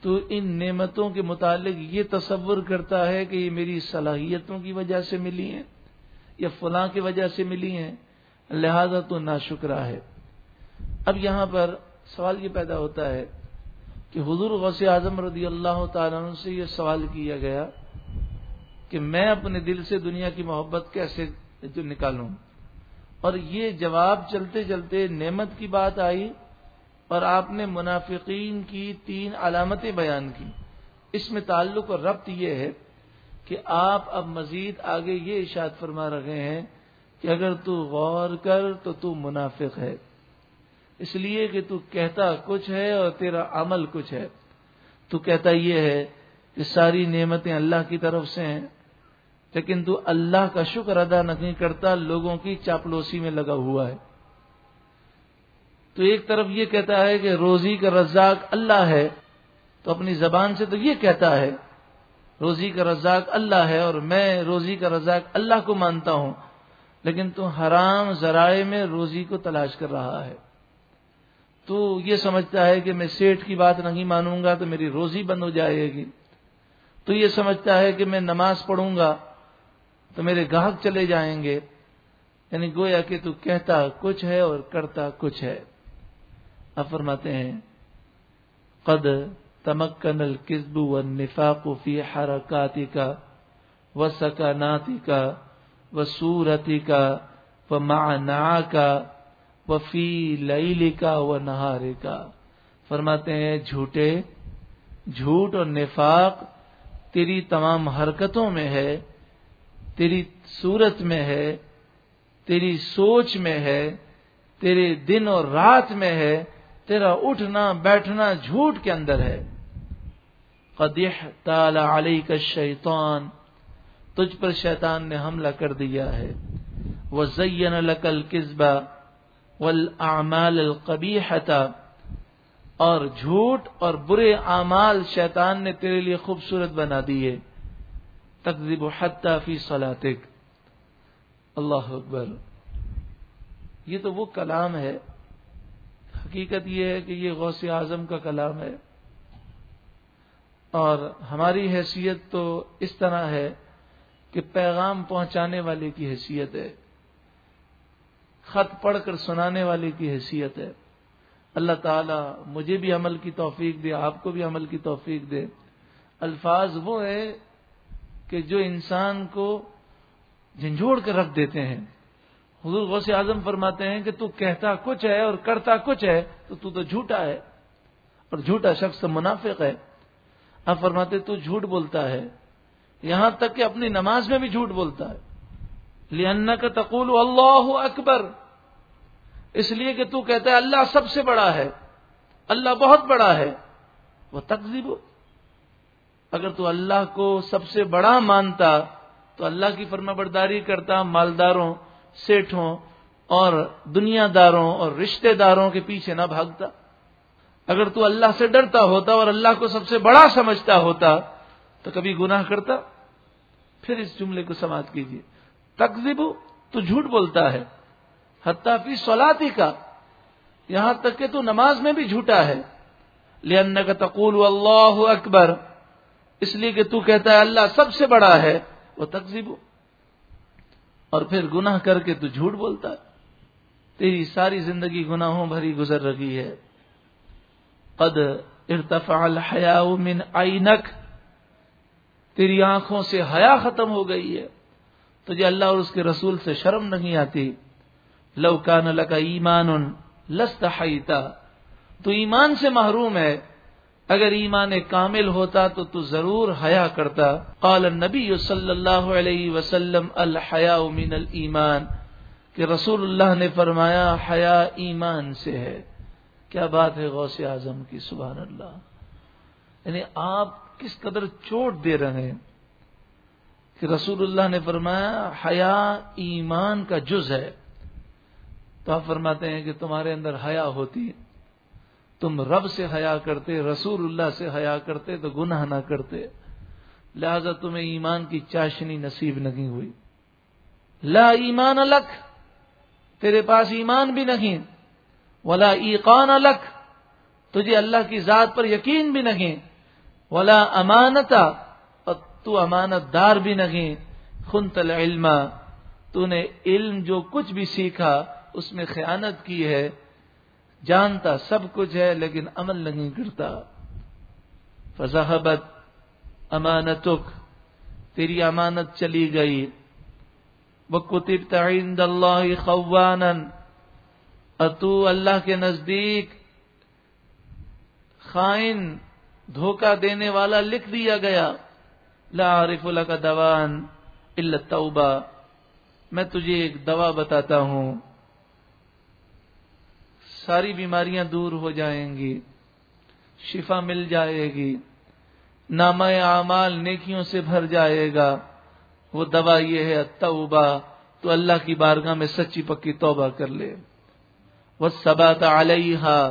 A: تو ان نعمتوں کے متعلق یہ تصور کرتا ہے کہ یہ میری صلاحیتوں کی وجہ سے ملی ہیں یا فلاں کی وجہ سے ملی ہیں، لہذا تو نا شکرا ہے۔ اب یہاں پر سوال یہ پیدا ہوتا ہے کہ حضور غوث اعظم رضی اللہ تعالیٰ عنہ سے یہ سوال کیا گیا کہ میں اپنے دل سے دنیا کی محبت کیسے نکالوں؟ اور یہ جواب چلتے چلتے نعمت کی بات آئی اور آپ نے منافقین کی تین علامتیں بیان کی۔ اس میں تعلق اور ربط یہ ہے کہ آپ اب مزید آگے یہ اشاد فرما رہے ہیں کہ اگر تو غور کر تو تو منافق ہے۔ اس لیے کہ تو کہتا کچھ ہے اور تیرا عمل کچھ ہے۔ تو کہتا یہ ہے کہ ساری نعمتیں اللہ کی طرف سے ہیں، لیکن تو اللہ کا شکر ادا نہیں کرتا، لوگوں کی چاپلوسی میں لگا ہوا ہے۔ تو ایک طرف یہ کہتا ہے کہ روزی کا رزاق اللہ ہے، تو اپنی زبان سے تو یہ کہتا ہے، روزی کا رزاق اللہ ہے اور میں روزی کا رزاق اللہ کو مانتا ہوں، لیکن تو حرام ذرائع میں روزی کو تلاش کر رہا ہے۔ تو یہ سمجھتا ہے کہ میں سیٹ کی بات نہیں مانوں گا تو میری روزی بند ہو جائے گی۔ تو یہ سمجھتا ہے کہ میں نماز پڑھوں گا تو میرے گاہک چلے جائیں گے۔ یعنی گویا کہ تو کہتا کچھ ہے اور کرتا کچھ ہے۔ اب فرماتے ہیں، قد تمکن القزب و نفاق فی حرکاتی کا و سکاناتی کا و سورتی کا و معنا کا وفی لئی کا و نہارے کا۔ فرماتے ہیں، جھوٹے، جھوٹ اور نفاق تیری تمام حرکتوں میں ہے، تیری صورت میں ہے، تیری سوچ میں ہے، تیرے دن اور رات میں ہے، تیرا اٹھنا، بیٹھنا جھوٹ کے اندر ہے۔ قدیح تالا علی کا شیطان تجھ پر شیطان نے حملہ کر دیا ہے۔ وہ زین القل قصبہ ول اعمال اور جھوٹ اور برے اعمال شیطان نے تیرے لیے خوبصورت بنا دیے۔ تقزیب و حتیٰ فی صلاتک۔ اللہ اکبر۔ یہ تو وہ کلام ہے۔ حقیقت یہ ہے کہ یہ غوث اعظم کا کلام ہے۔ اور ہماری حیثیت تو اس طرح ہے کہ پیغام پہنچانے والے کی حیثیت ہے۔ خط پڑھ کر سنانے والے کی حیثیت ہے۔ اللہ تعالیٰ مجھے بھی عمل کی توفیق دے، آپ کو بھی عمل کی توفیق دے۔ الفاظ وہ ہے کہ جو انسان کو جھنجھوڑ کر رکھ دیتے ہیں۔ حضور غوث اعظم فرماتے ہیں کہ تو کہتا کچھ ہے اور کرتا کچھ ہے، تو تو تو جھوٹا ہے اور جھوٹا شخص منافق ہے۔ آپ فرماتے تو جھوٹ بولتا ہے، یہاں تک کہ اپنی نماز میں بھی جھوٹ بولتا ہے۔ لن کا تقول اللہ اکبر اس لیے کہ تو کہتا ہے اللہ سب سے بڑا ہے۔ اللہ بہت بڑا ہے۔ وہ تقزیب اگر تو اللہ کو سب سے بڑا مانتا، تو اللہ کی فرما برداری کرتا مالداروں، سیٹھوں اور دنیا داروں اور رشتہ داروں کے پیچھے نہ بھاگتا۔ اگر تو اللہ سے ڈرتا ہوتا اور اللہ کو سب سے بڑا سمجھتا ہوتا، تو کبھی گناہ کرتا۔ پھر اس جملے کو سماعت کیجیے تقزیب تو جھوٹ بولتا ہے۔ حتیٰ فی سولاتی کا، یہاں تک کہ تو نماز میں بھی جھوٹا ہے۔ لن کا تقول اللہ اکبر اس لیے کہ تو کہتا ہے اللہ سب سے بڑا ہے۔ وہ تقزیب اور پھر گناہ کر کے تو جھوٹ بولتا ہے۔ تیری ساری زندگی گناہوں بھری گزر رہی ہے۔ قد ارتفع الحیاء من عینک تیری آنکھوں سے حیا ختم ہو گئی ہے۔ تجھے اللہ اور اس کے رسول سے شرم نہیں آتی۔ لو کان لکا ایمان لست حیتا۔ تو ایمان سے محروم ہے۔ اگر ایمان کامل ہوتا تو تو ضرور حیا کرتا۔ قال النبی صلی اللہ علیہ وسلم الحیا من الایمان۔ کہ رسول اللہ نے فرمایا، حیا ایمان سے ہے۔ کیا بات ہے غوث اعظم کی؟ سبحان اللہ۔ یعنی آپ کس قدر چوٹ دے رہے ہیں۔ کہ رسول اللہ نے فرمایا، حیا ایمان کا جز ہے۔ تو آپ فرماتے ہیں کہ تمہارے اندر حیا ہوتی تم رب سے حیا کرتے، رسول اللہ سے حیا کرتے، تو گناہ نہ کرتے۔ لہذا تمہیں ایمان کی چاشنی نصیب نہیں ہوئی۔ لا ایمان الک تیرے پاس ایمان بھی نہیں۔ ولا ایقان الک تجھے اللہ کی ذات پر یقین بھی نہیں۔ ولا امانتا تو امانت دار بھی نہیں، خنت العلم، تو نے علم جو کچھ بھی سیکھا، اس میں خیانت کی ہے۔ جانتا سب کچھ ہے، لیکن عمل نہیں کرتا۔ فضاحبت امانتک تیری امانت چلی گئی۔ وہ کتب تعین اللہ خوان اتو اللہ کے نزدیک خائن دھوکہ دینے والا لکھ دیا گیا۔ لا عارف اللہ کا دوان توبہ میں تجھے ایک دوا بتاتا ہوں۔ ساری بیماریاں دور ہو جائیں گی، شفا مل جائے گی۔ نام اعمال نیکیوں سے بھر جائے گا۔ وہ دوا یہ ہے توبہ تو اللہ کی بارگاہ میں سچی پکی توبہ کر لے۔ وہ سبات علیہ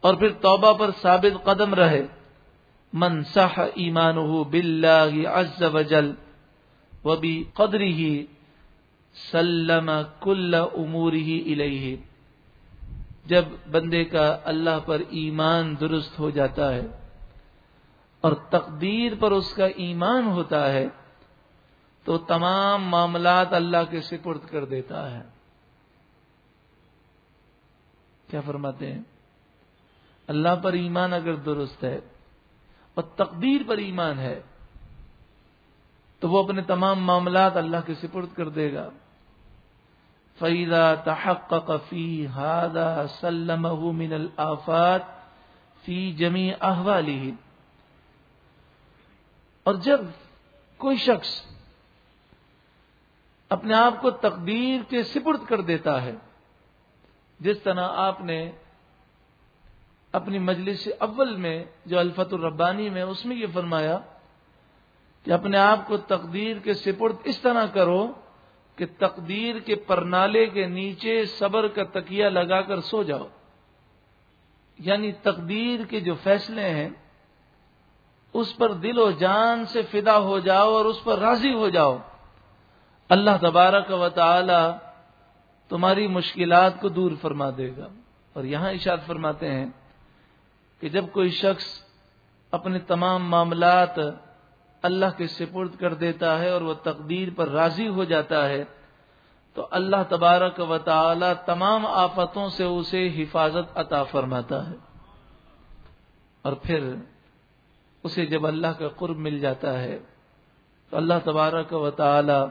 A: اور پھر توبہ پر ثابت قدم رہے۔ من ایمان ہو بل عز وجل و بھی قدری ہی سلم کل امور ہی الہی جب بندے کا اللہ پر ایمان درست ہو جاتا ہے اور تقدیر پر اس کا ایمان ہوتا ہے، تو تمام معاملات اللہ کے سپرد کر دیتا ہے۔ کیا فرماتے ہیں؟ اللہ پر ایمان اگر درست ہے اور تقدیر پر ایمان ہے، تو وہ اپنے تمام معاملات اللہ کے سپرد کر دے گا۔ فیدا تحقق فی ہادا سلم من الآفات فی جمی احوالی اور جب کوئی شخص اپنے آپ کو تقدیر کے سپرد کر دیتا ہے، جس طرح آپ نے اپنی مجلس اول میں جو الفت الربانی میں اس میں یہ فرمایا کہ اپنے آپ کو تقدیر کے سپرد اس طرح کرو کہ تقدیر کے پرنالے کے نیچے صبر کا تکیہ لگا کر سو جاؤ۔ یعنی تقدیر کے جو فیصلے ہیں، اس پر دل و جان سے فدا ہو جاؤ اور اس پر راضی ہو جاؤ۔ اللہ تبارک و تعالی تمہاری مشکلات کو دور فرما دے گا۔ اور یہاں اشاد فرماتے ہیں کہ جب کوئی شخص اپنے تمام معاملات اللہ کے سپرد کر دیتا ہے اور وہ تقدیر پر راضی ہو جاتا ہے، تو اللہ تبارک و تعالی تمام آفتوں سے اسے حفاظت عطا فرماتا ہے۔ اور پھر اسے جب اللہ کا قرب مل جاتا ہے، تو اللہ تبارک و تعالی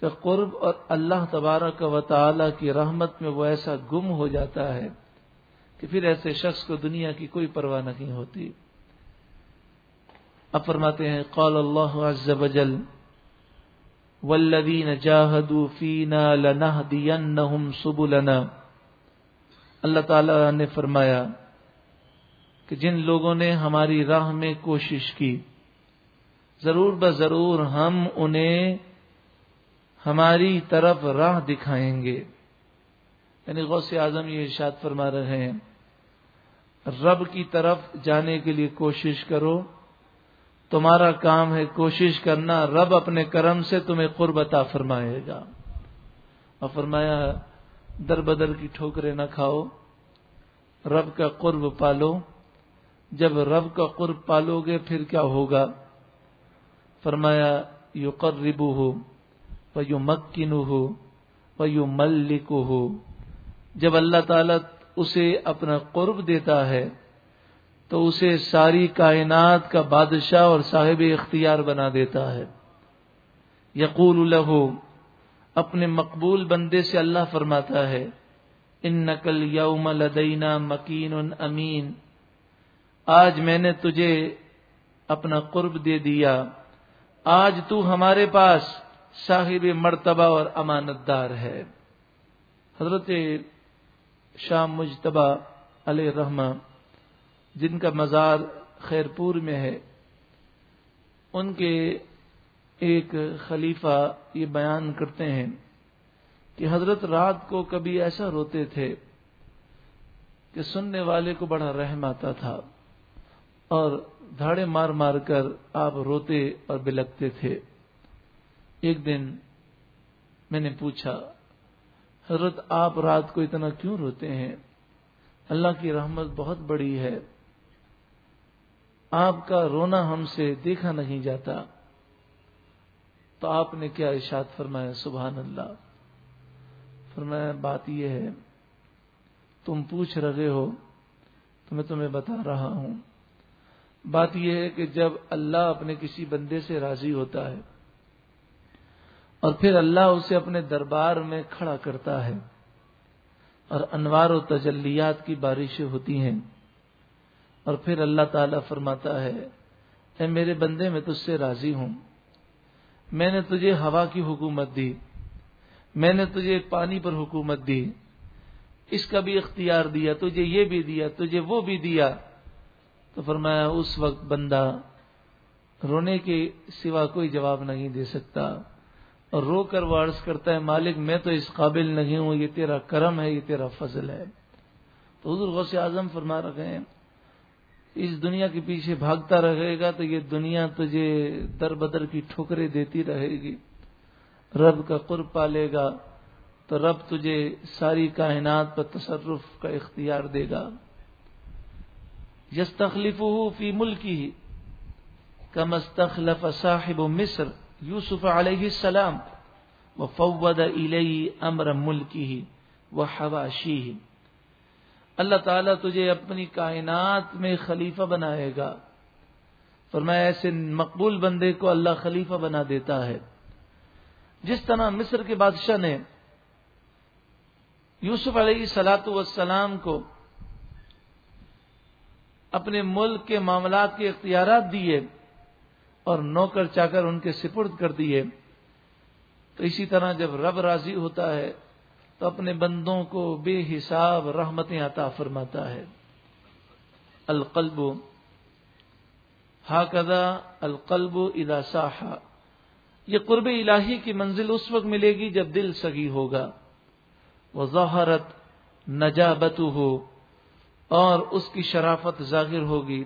A: کا قرب اور اللہ تبارک و تعالی کی رحمت میں وہ ایسا گم ہو جاتا ہے۔ کہ پھر ایسے شخص کو دنیا کی کوئی پرواہ نہیں ہوتی۔ اب فرماتے ہیں، قال اللہ عز وجل، والذین جاہدوا فینا لنہدینہم سبلنا اللہ تعالی نے فرمایا کہ جن لوگوں نے ہماری راہ میں کوشش کی، ضرور بضرور ہم انہیں ہماری طرف راہ دکھائیں گے۔ یعنی غوث اعظم یہ ارشاد فرما رہے ہیں رب کی طرف جانے کے لیے کوشش کرو۔ تمہارا کام ہے کوشش کرنا، رب اپنے کرم سے تمہیں قرب عطا فرمائے گا۔ اور فرمایا در بدر کی ٹھوکرے نہ کھاؤ، رب کا قرب پالو۔ جب رب کا قرب پالو گے پھر کیا ہوگا؟ فرمایا یو قربو ہو وہ یو مکن ہو وہ یو ملک ہو جب اللہ تعالی اسے اپنا قرب دیتا ہے، تو اسے ساری کائنات کا بادشاہ اور صاحب اختیار بنا دیتا ہے۔ یقول الہ اپنے مقبول بندے سے اللہ فرماتا ہے ان نقل یوم لدینہ مکین امین۔ آج میں نے تجھے اپنا قرب دے دیا۔ آج تو ہمارے پاس صاحب مرتبہ اور امانت دار ہے۔ حضرت شام مجتبہ علیہ رحمہ جن کا مزار خیرپور میں ہے، ان کے ایک خلیفہ یہ بیان کرتے ہیں کہ حضرت رات کو کبھی ایسا روتے تھے کہ سننے والے کو بڑا رحم آتا تھا اور دھاڑے مار مار کر آپ روتے اور بلکتے تھے۔ ایک دن میں نے پوچھا حضرت آپ رات کو اتنا کیوں روتے ہیں؟ اللہ کی رحمت بہت بڑی ہے۔ آپ کا رونا ہم سے دیکھا نہیں جاتا۔ تو آپ نے کیا ارشاد فرمایا؟ سبحان اللہ۔ فرمایا، بات یہ ہے، تم پوچھ رہے ہو، تو میں تمہیں بتا رہا ہوں۔ بات یہ ہے کہ جب اللہ اپنے کسی بندے سے راضی ہوتا ہے اور پھر اللہ اسے اپنے دربار میں کھڑا کرتا ہے اور انوار و تجلیات کی بارشیں ہوتی ہیں اور پھر اللہ تعالی فرماتا ہے، اے میرے بندے، میں تجھ سے راضی ہوں۔ میں نے تجھے ہوا کی حکومت دی۔ میں نے تجھے پانی پر حکومت دی۔ اس کا بھی اختیار دیا، تجھے یہ بھی دیا، تجھے وہ بھی دیا۔ تو فرمایا، اس وقت بندہ رونے کے سوا کوئی جواب نہیں دے سکتا۔ اور رو کر وارث کرتا ہے، مالک میں تو اس قابل نہیں ہوں، یہ تیرا کرم ہے، یہ تیرا فضل ہے۔ تو حضور غوث اعظم فرما رکھے ہیں، اس دنیا کے پیچھے بھاگتا رہے گا تو یہ دنیا تجھے در بدر کی ٹھوکریں دیتی رہے گی۔ رب کا قرب پالے گا تو رب تجھے ساری کائنات پر تصرف کا اختیار دے گا۔ یس تخلیف فی ملکی کمستخلف صاحب مصر۔ یوسف علیہ السلام و فود علیہ امر ملکی و حواشی اللہ تعالیٰ تجھے اپنی کائنات میں خلیفہ بنائے گا۔ فرمایا، ایسے مقبول بندے کو اللہ خلیفہ بنا دیتا ہے۔ جس طرح مصر کے بادشاہ نے یوسف علیہ سلاۃ والسلام کو اپنے ملک کے معاملات کے اختیارات دیے اور نوکر چا کر ان کے سپرد کر دیے۔ تو اسی طرح جب رب راضی ہوتا ہے، تو اپنے بندوں کو بے حساب رحمتیں عطا فرماتا ہے۔ القلب ہاکدا القلب ادا صاحا یہ قرب الہی کی منزل اس وقت ملے گی جب دل سگی ہوگا۔ وہ ظہرت نجابت ہو اور اس کی شرافت ظاہر ہوگی۔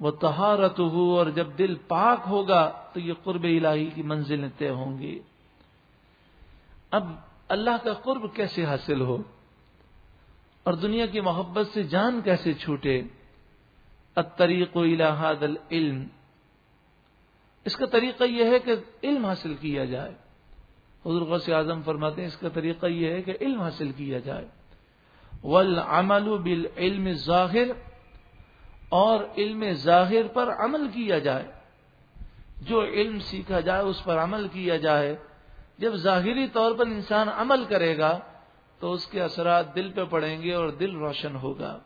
A: وہ تہارت ہو اور جب دل پاک ہوگا تو یہ قرب الہی کی منزلیں طے ہوں گی۔ اب اللہ کا قرب کیسے حاصل ہو؟ اور دنیا کی محبت سے جان کیسے چھوٹے؟ الطریق الہاد العلم۔ اس کا طریقہ یہ ہے کہ علم حاصل کیا جائے۔ حضور غوث اعظم فرماتے ہیں، اس کا طریقہ یہ ہے کہ علم حاصل کیا جائے۔ والعمل بالعلم ظاہر اور علم ظاہر پر عمل کیا جائے۔ جو علم سیکھا جائے، اس پر عمل کیا جائے۔ جب ظاہری طور پر انسان عمل کرے گا، تو اس کے اثرات دل پہ پڑیں گے اور دل روشن ہوگا۔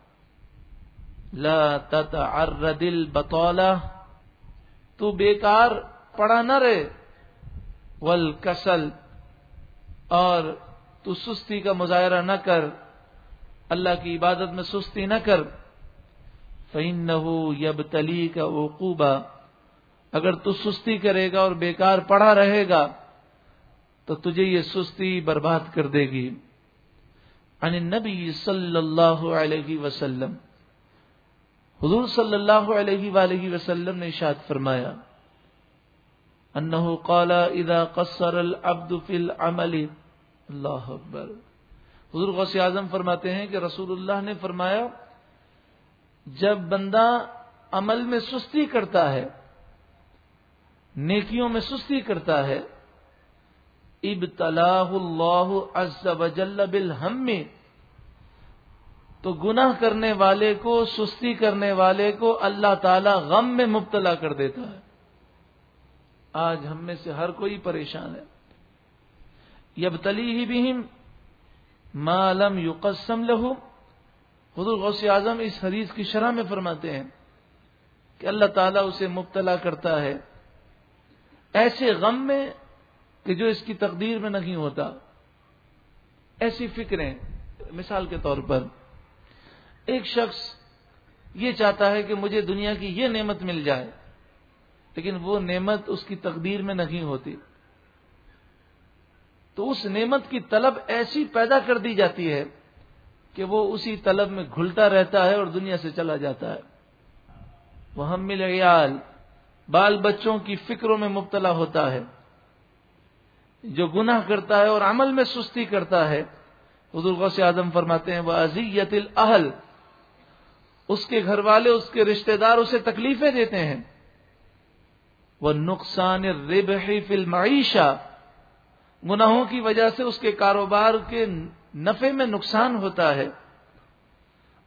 A: لا تتعرض البطولہ تو بیکار پڑا نہ رہے۔ ول کسل اور تو سستی کا مظاہرہ نہ کر۔ اللہ کی عبادت میں سستی نہ کر۔ فین یب تلی کا وقوبہ اگر تو سستی کرے گا اور بیکار پڑا رہے گا، تو تجھے یہ سستی برباد کر دے گی۔ عن نبی صلی اللہ علیہ وسلم۔ حضور صلی اللہ علیہ وآلہ وسلم نے اشاد فرمایا، انہو قال، اذا قصر العبد فی العمل اللہ اکبر۔ حضور غوث اعظم فرماتے ہیں کہ رسول اللہ نے فرمایا جب بندہ عمل میں سستی کرتا ہے، نیکیوں میں سستی کرتا ہے، ابتلاہ اللہ عز وجل بالہم، تو گناہ کرنے والے کو، سستی کرنے والے کو اللہ تعالی غم میں مبتلا کر دیتا ہے۔ آج ہم میں سے ہر کوئی پریشان ہے۔ یب تلی ہی بھی معلوم یوقسم لہو حضور غوث اعظم اس حدیث کی شرح میں فرماتے ہیں کہ اللہ تعالیٰ اسے مبتلا کرتا ہے۔ ایسے غم میں کہ جو اس کی تقدیر میں نہیں ہوتا۔ ایسی فکریں، مثال کے طور پر، ایک شخص یہ چاہتا ہے کہ مجھے دنیا کی یہ نعمت مل جائے، لیکن وہ نعمت اس کی تقدیر میں نہیں ہوتی۔ تو اس نعمت کی طلب ایسی پیدا کر دی جاتی ہے کہ وہ اسی طلب میں گھلتا رہتا ہے اور دنیا سے چلا جاتا ہے۔ وہ ہم مل بال بچوں کی فکروں میں مبتلا ہوتا ہے، جو گناہ کرتا ہے اور عمل میں سستی کرتا ہے۔ حضور غوث اعظم فرماتے ہیں وہ عزیت الحل اس کے گھر والے، اس کے رشتہ دار اسے تکلیفیں دیتے ہیں۔ وہ نقصان ربح فی المعیشہ گناہوں کی وجہ سے اس کے کاروبار کے نفے میں نقصان ہوتا ہے۔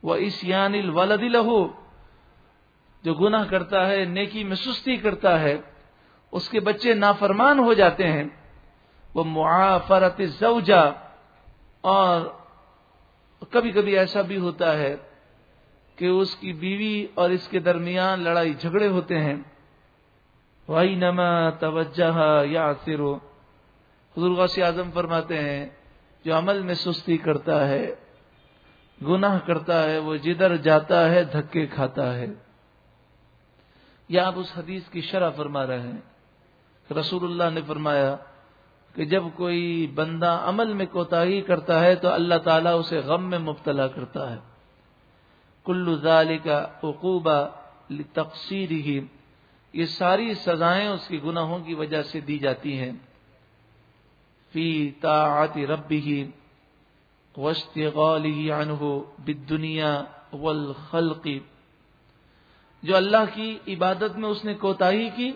A: وہ اس یعنی الولد لہو، جو گناہ کرتا ہے، نیکی میں سستی کرتا ہے، اس کے بچے نافرمان ہو جاتے ہیں۔ وہ معافرت زوجہ، اور کبھی کبھی ایسا بھی ہوتا ہے کہ اس کی بیوی اور اس کے درمیان لڑائی جھگڑے ہوتے ہیں۔ وائی نما توجہ یا سرو حضور غوث اعظم فرماتے ہیں جو عمل میں سستی کرتا ہے، گناہ کرتا ہے، وہ جدھر جاتا ہے، دھکے کھاتا ہے۔ یا آپ اس حدیث کی شرح فرما رہے ہیں۔ رسول اللہ نے فرمایا کہ جب کوئی بندہ عمل میں کوتا کرتا ہے تو اللہ تعالیٰ اسے غم میں مبتلا کرتا ہے۔ کلو ذالی کا عقوبہ تقسیر ہی یہ ساری سزائیں اس کی گناہوں کی وجہ سے دی جاتی ہیں۔ فی طاعت ربه واشتغاله عنه بالدنیا والخلق۔ جو اللہ کی عبادت میں اس نے کوتاہی کی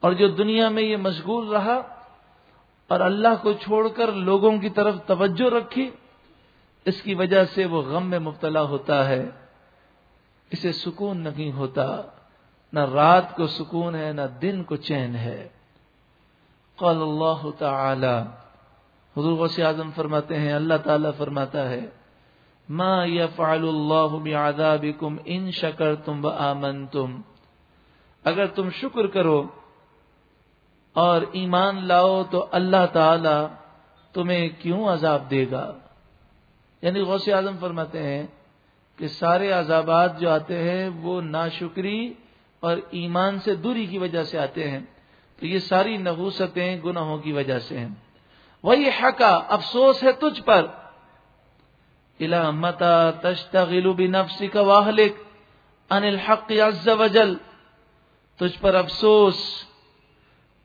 A: اور جو دنیا میں یہ مشغول رہا اور اللہ کو چھوڑ کر لوگوں کی طرف توجہ رکھی، اس کی وجہ سے وہ غم میں مبتلا ہوتا ہے۔ اسے سکون نہیں ہوتا، نہ رات کو سکون ہے، نہ دن کو چین ہے۔ قال اللہ تعالی۔ حضور غوث اعظم فرماتے ہیں، اللہ تعالی فرماتا ہے، ما يفعل اللہ بعذابکم ان شکرتم وآمنتم اگر تم شکر کرو اور ایمان لاؤ تو اللہ تعالی تمہیں کیوں عذاب دے گا؟ یعنی غوث اعظم فرماتے ہیں کہ سارے عذابات جو آتے ہیں وہ ناشکری اور ایمان سے دوری کی وجہ سے آتے ہیں۔ تو یہ ساری نحوستیں گناہوں کی وجہ سے ہیں۔ وہی حقا افسوس ہے تجھ پر۔ متا تشتغل بنفسی کا واہلک ان الحق عز وجل۔ تجھ پر افسوس۔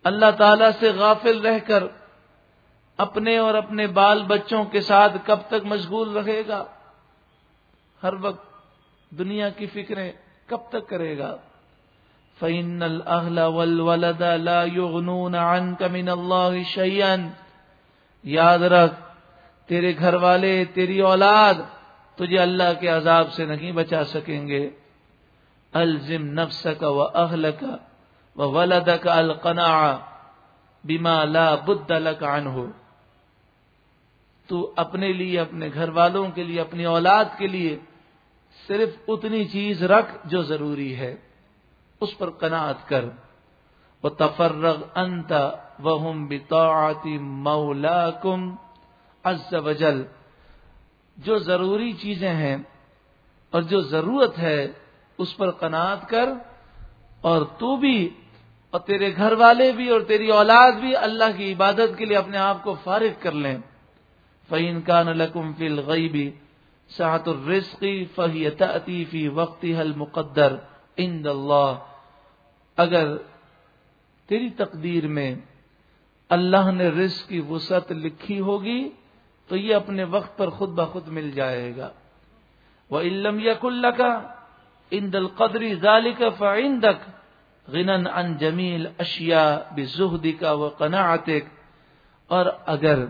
A: اللہ تعالی سے غافل رہ کر اپنے اور اپنے بال بچوں کے ساتھ کب تک مشغول رہے گا؟ ہر وقت دنیا کی فکریں کب تک کرے گا؟ فعن الحل لا يغنون عنك من اللہ شيئا۔ یاد رکھ، تیرے گھر والے، تیری اولاد تجھے اللہ کے عذاب سے نہیں بچا سکیں گے۔ الزم نفس کا و اہل کا و ولد کا القنا بیما لا بد عنہ تو اپنے لیے، اپنے گھر والوں کے لیے، اپنی اولاد کے لیے صرف اتنی چیز رکھ جو ضروری ہے۔ اس پر قناعت کر۔ وہ تفرغ انت وہم بطاعتی مولا کم از وجل۔ جو ضروری چیزیں ہیں اور جو ضرورت ہے، اس پر قناعت کر۔ اور تو بھی، اور تیرے گھر والے بھی، اور تیری اولاد بھی اللہ کی عبادت کے لیے اپنے آپ کو فارغ کر لیں۔ فعین کان لکم فی الغیبی سعت الرزقی فہیت فی وقتی حل مقدر اند اللہ اگر تیری تقدیر میں اللہ نے رزق کی وسعت لکھی ہوگی تو یہ اپنے وقت پر خود بخود مل جائے گا۔ وہ علم یق اللہ کا ان دل قدری ذالک فعندک غنن ان جمیل اشیا بزہدی کا وہ قناعتک اور اگر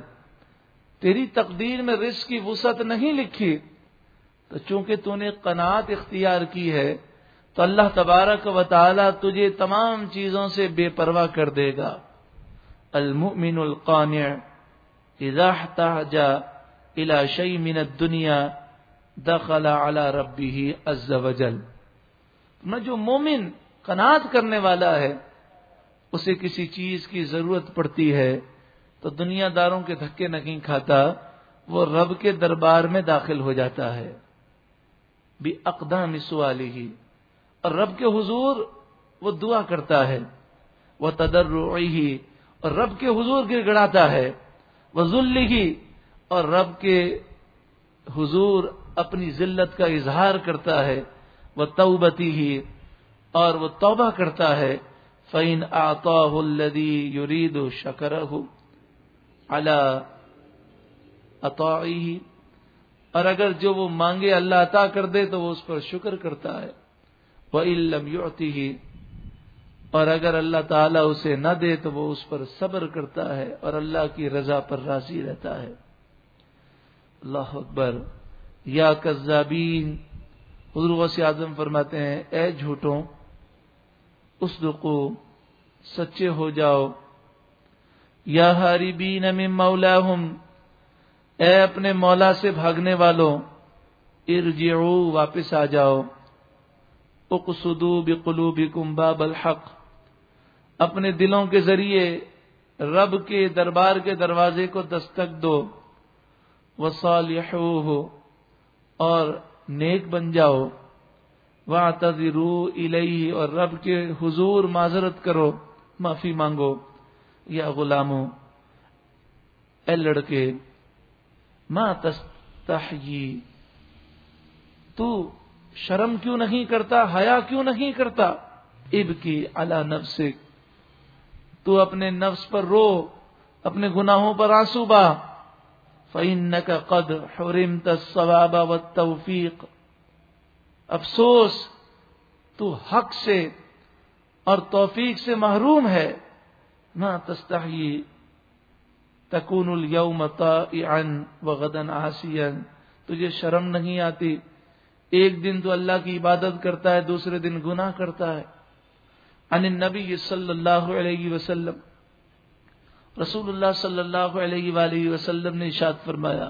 A: تیری تقدیر میں رزق کی وسعت نہیں لکھی تو چونکہ تو نے قناعت اختیار کی ہے تو اللہ تبارک و تعالی تجھے تمام چیزوں سے بے پرواہ کر دے گا۔ المؤمن القانع، اذا احتاج الى شيء من الدنيا دخل على ربه عز وجل۔ نہ جو مومن قناعت کرنے والا ہے، اسے کسی چیز کی ضرورت پڑتی ہے، تو دنیا داروں کے دھکے نہیں کھاتا، وہ رب کے دربار میں داخل ہو جاتا ہے۔ بھی اقدام سوالی ہی اور رب کے حضور وہ دعا کرتا ہے۔ وہ تدر ہی اور رب کے حضور گر گڑاتا ہے۔ وہ ذلی اور رب کے حضور اپنی ذلت کا اظہار کرتا ہے۔ وہ توبتی ہی اور وہ توبہ کرتا ہے۔ فعین آتا الدی یورید شکر اللہ اور اگر جو وہ مانگے، اللہ عطا کر دے، تو وہ اس پر شکر کرتا ہے۔ علم یوتی ہی اور اگر اللہ تعالیٰ اسے نہ دے تو وہ اس پر صبر کرتا ہے اور اللہ کی رضا پر راضی رہتا ہے۔ اللہ اکبر۔ یا کذابین۔ حضور غوث اعظم فرماتے ہیں، اے جھوٹوں اس دکو سچے ہو جاؤ۔ یا ہاری بین مولا اے اپنے مولا سے بھاگنے والوں، ارجعو، واپس آ جاؤ۔ اقصدو بقلوبکم باب الحق۔ اپنے دلوں کے ذریعے رب کے دربار کے دروازے کو دستک دو۔ وسال ہو اور نیک بن جاؤ۔ وہ تذرو الہی اور رب کے حضور معذرت کرو۔ معافی مانگو۔ یا غلاموں اے لڑکے ماں تستحیی۔ تو شرم کیوں نہیں کرتا، حیا کیوں نہیں کرتا؟ اب کی اللہ نفسک۔ تو اپنے نفس پر رو، اپنے گناہوں پر آنسو با۔ فعن کا قد حرم ثواب و توفیق افسوس، تو حق سے اور توفیق سے محروم ہے۔ نہ تستحی تکون اليوم طائعا وغدا عاصیا تجھے شرم نہیں آتی۔ ایک دن تو اللہ کی عبادت کرتا ہے، دوسرے دن گناہ کرتا ہے۔ عن النبی صلی اللہ علیہ وسلم۔ رسول اللہ صلی اللہ علیہ وآلہ وسلم نے اشاد فرمایا۔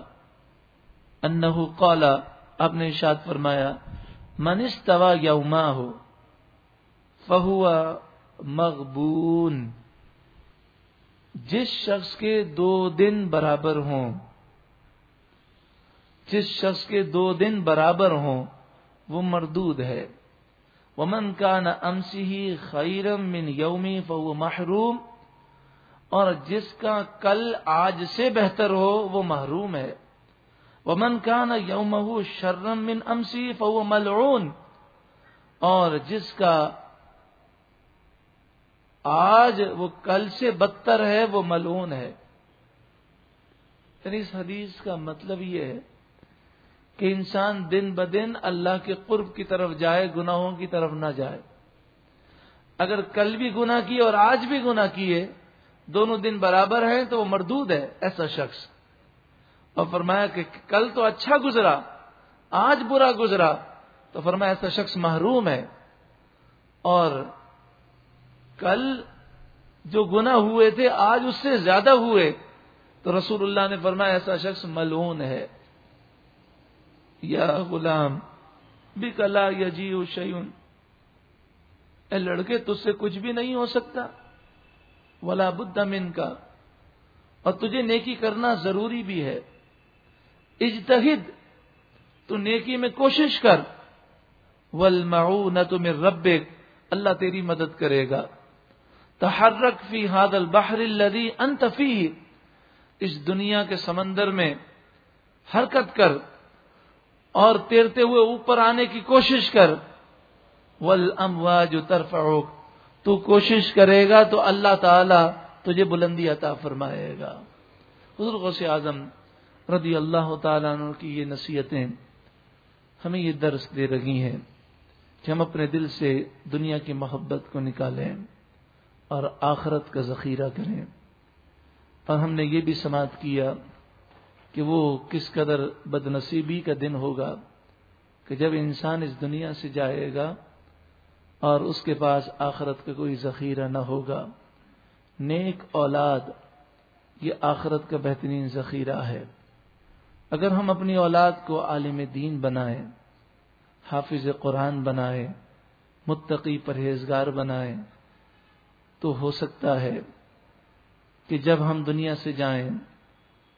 A: انہو قالا آپ نے اشاد فرمایا، من استوا یوما ہو فہو مغبون۔ جس شخص کے دو دن برابر ہوں، جس شخص کے دو دن برابر ہوں وہ مردود ہے۔ ومن کا نہ امسی ہی خیرم من یومی فو محروم۔ اور جس کا کل آج سے بہتر ہو وہ محروم ہے۔ ومن کا نہ یوم شرم من امسی فو ملعون۔ اور جس کا آج وہ کل سے بدتر ہے وہ ملعون ہے۔ یعنی اس حدیث کا مطلب یہ ہے کہ انسان دن بدن اللہ کے قرب کی طرف جائے، گناہوں کی طرف نہ جائے۔ اگر کل بھی گنا کیے اور آج بھی گنا کیے، دونوں دن برابر ہیں تو وہ مردود ہے ایسا شخص۔ اور فرمایا کہ کل تو اچھا گزرا، آج برا گزرا، تو فرمایا ایسا شخص محروم ہے۔ اور کل جو گنا ہوئے تھے، آج اس سے زیادہ ہوئے۔ تو رسول اللہ نے فرمایا ایسا شخص ملعون ہے۔ یا غلام بھی کلا یا جی شیون اے لڑکے تج سے کچھ بھی نہیں ہو سکتا۔ ولا بدھ من کا اور تجھے نیکی کرنا ضروری بھی ہے۔ اجتہد، تو نیکی میں کوشش کر۔ ول نہ تمہیں رب اللہ تیری مدد کرے گا۔ تحرک فی ہاد البحر الذي انت فيه اس دنیا کے سمندر میں حرکت کر۔ اور تیرتے ہوئے اوپر آنے کی کوشش کر۔ ول امواج ترفعك تو کوشش کرے گا تو اللہ تعالی تجھے بلندی عطا فرمائے گا۔ حضور غوث اعظم رضی اللہ تعالیٰ عنہ کی یہ نصیحتیں ہمیں یہ درس دے رہی ہیں کہ ہم اپنے دل سے دنیا کی محبت کو نکالیں اور آخرت کا ذخیرہ کریں۔ اور ہم نے یہ بھی سماعت کیا کہ وہ کس قدر بد نصیبی کا دن ہوگا کہ جب انسان اس دنیا سے جائے گا اور اس کے پاس آخرت کا کوئی ذخیرہ نہ ہوگا، نیک اولاد یہ آخرت کا بہترین ذخیرہ ہے۔ اگر ہم اپنی اولاد کو عالم دین بنائیں، حافظ قرآن بنائیں، متقی پرہیزگار بنائیں، تو ہو سکتا ہے کہ جب ہم دنیا سے جائیں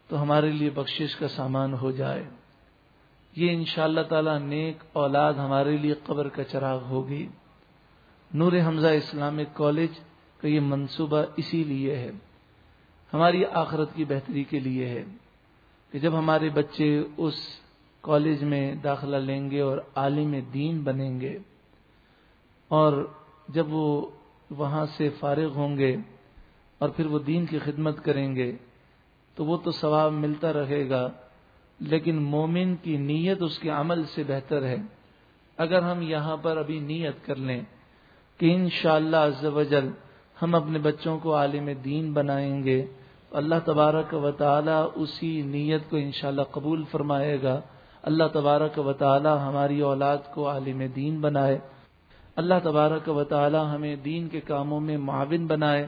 A: تو ہمارے لیے بخشش کا سامان ہو جائے۔ یہ ان شاء اللہ تعالی نیک اولاد ہمارے لیے قبر کا چراغ ہوگی۔ نور حمزہ اسلامک کالج کا یہ منصوبہ اسی لیے ہے۔ ہماری آخرت کی بہتری کے لیے ہے کہ جب ہمارے بچے اس کالج میں داخلہ لیں گے اور عالم دین بنیں گے اور جب وہ وہاں سے فارغ ہوں گے اور پھر وہ دین کی خدمت کریں گے تو وہ تو ثواب ملتا رہے گا، لیکن مومن کی نیت اس کے عمل سے بہتر ہے۔ اگر ہم یہاں پر ابھی نیت کر لیں کہ ان شاء اللہ ہم اپنے بچوں کو عالم دین بنائیں گے اللہ تبارک و تعالی اسی نیت کو انشاءاللہ قبول فرمائے گا۔ اللہ تبارک و تعالی ہماری اولاد کو عالم دین بنائے۔ اللہ تبارک و تعالی ہمیں دین کے کاموں میں معاون بنائے۔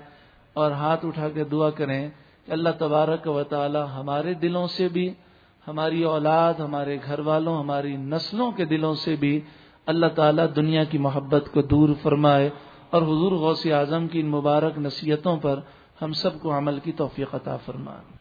A: اور ہاتھ اٹھا کے دعا کریں کہ اللہ تبارک و تعالی ہمارے دلوں سے بھی، ہماری اولاد، ہمارے گھر والوں ہماری نسلوں کے دلوں سے بھی اللہ تعالی دنیا کی محبت کو دور فرمائے اور حضور غوث اعظم کی ان مبارک نصیحتوں پر ہم سب کو عمل کی توفیق عطا فرمائے۔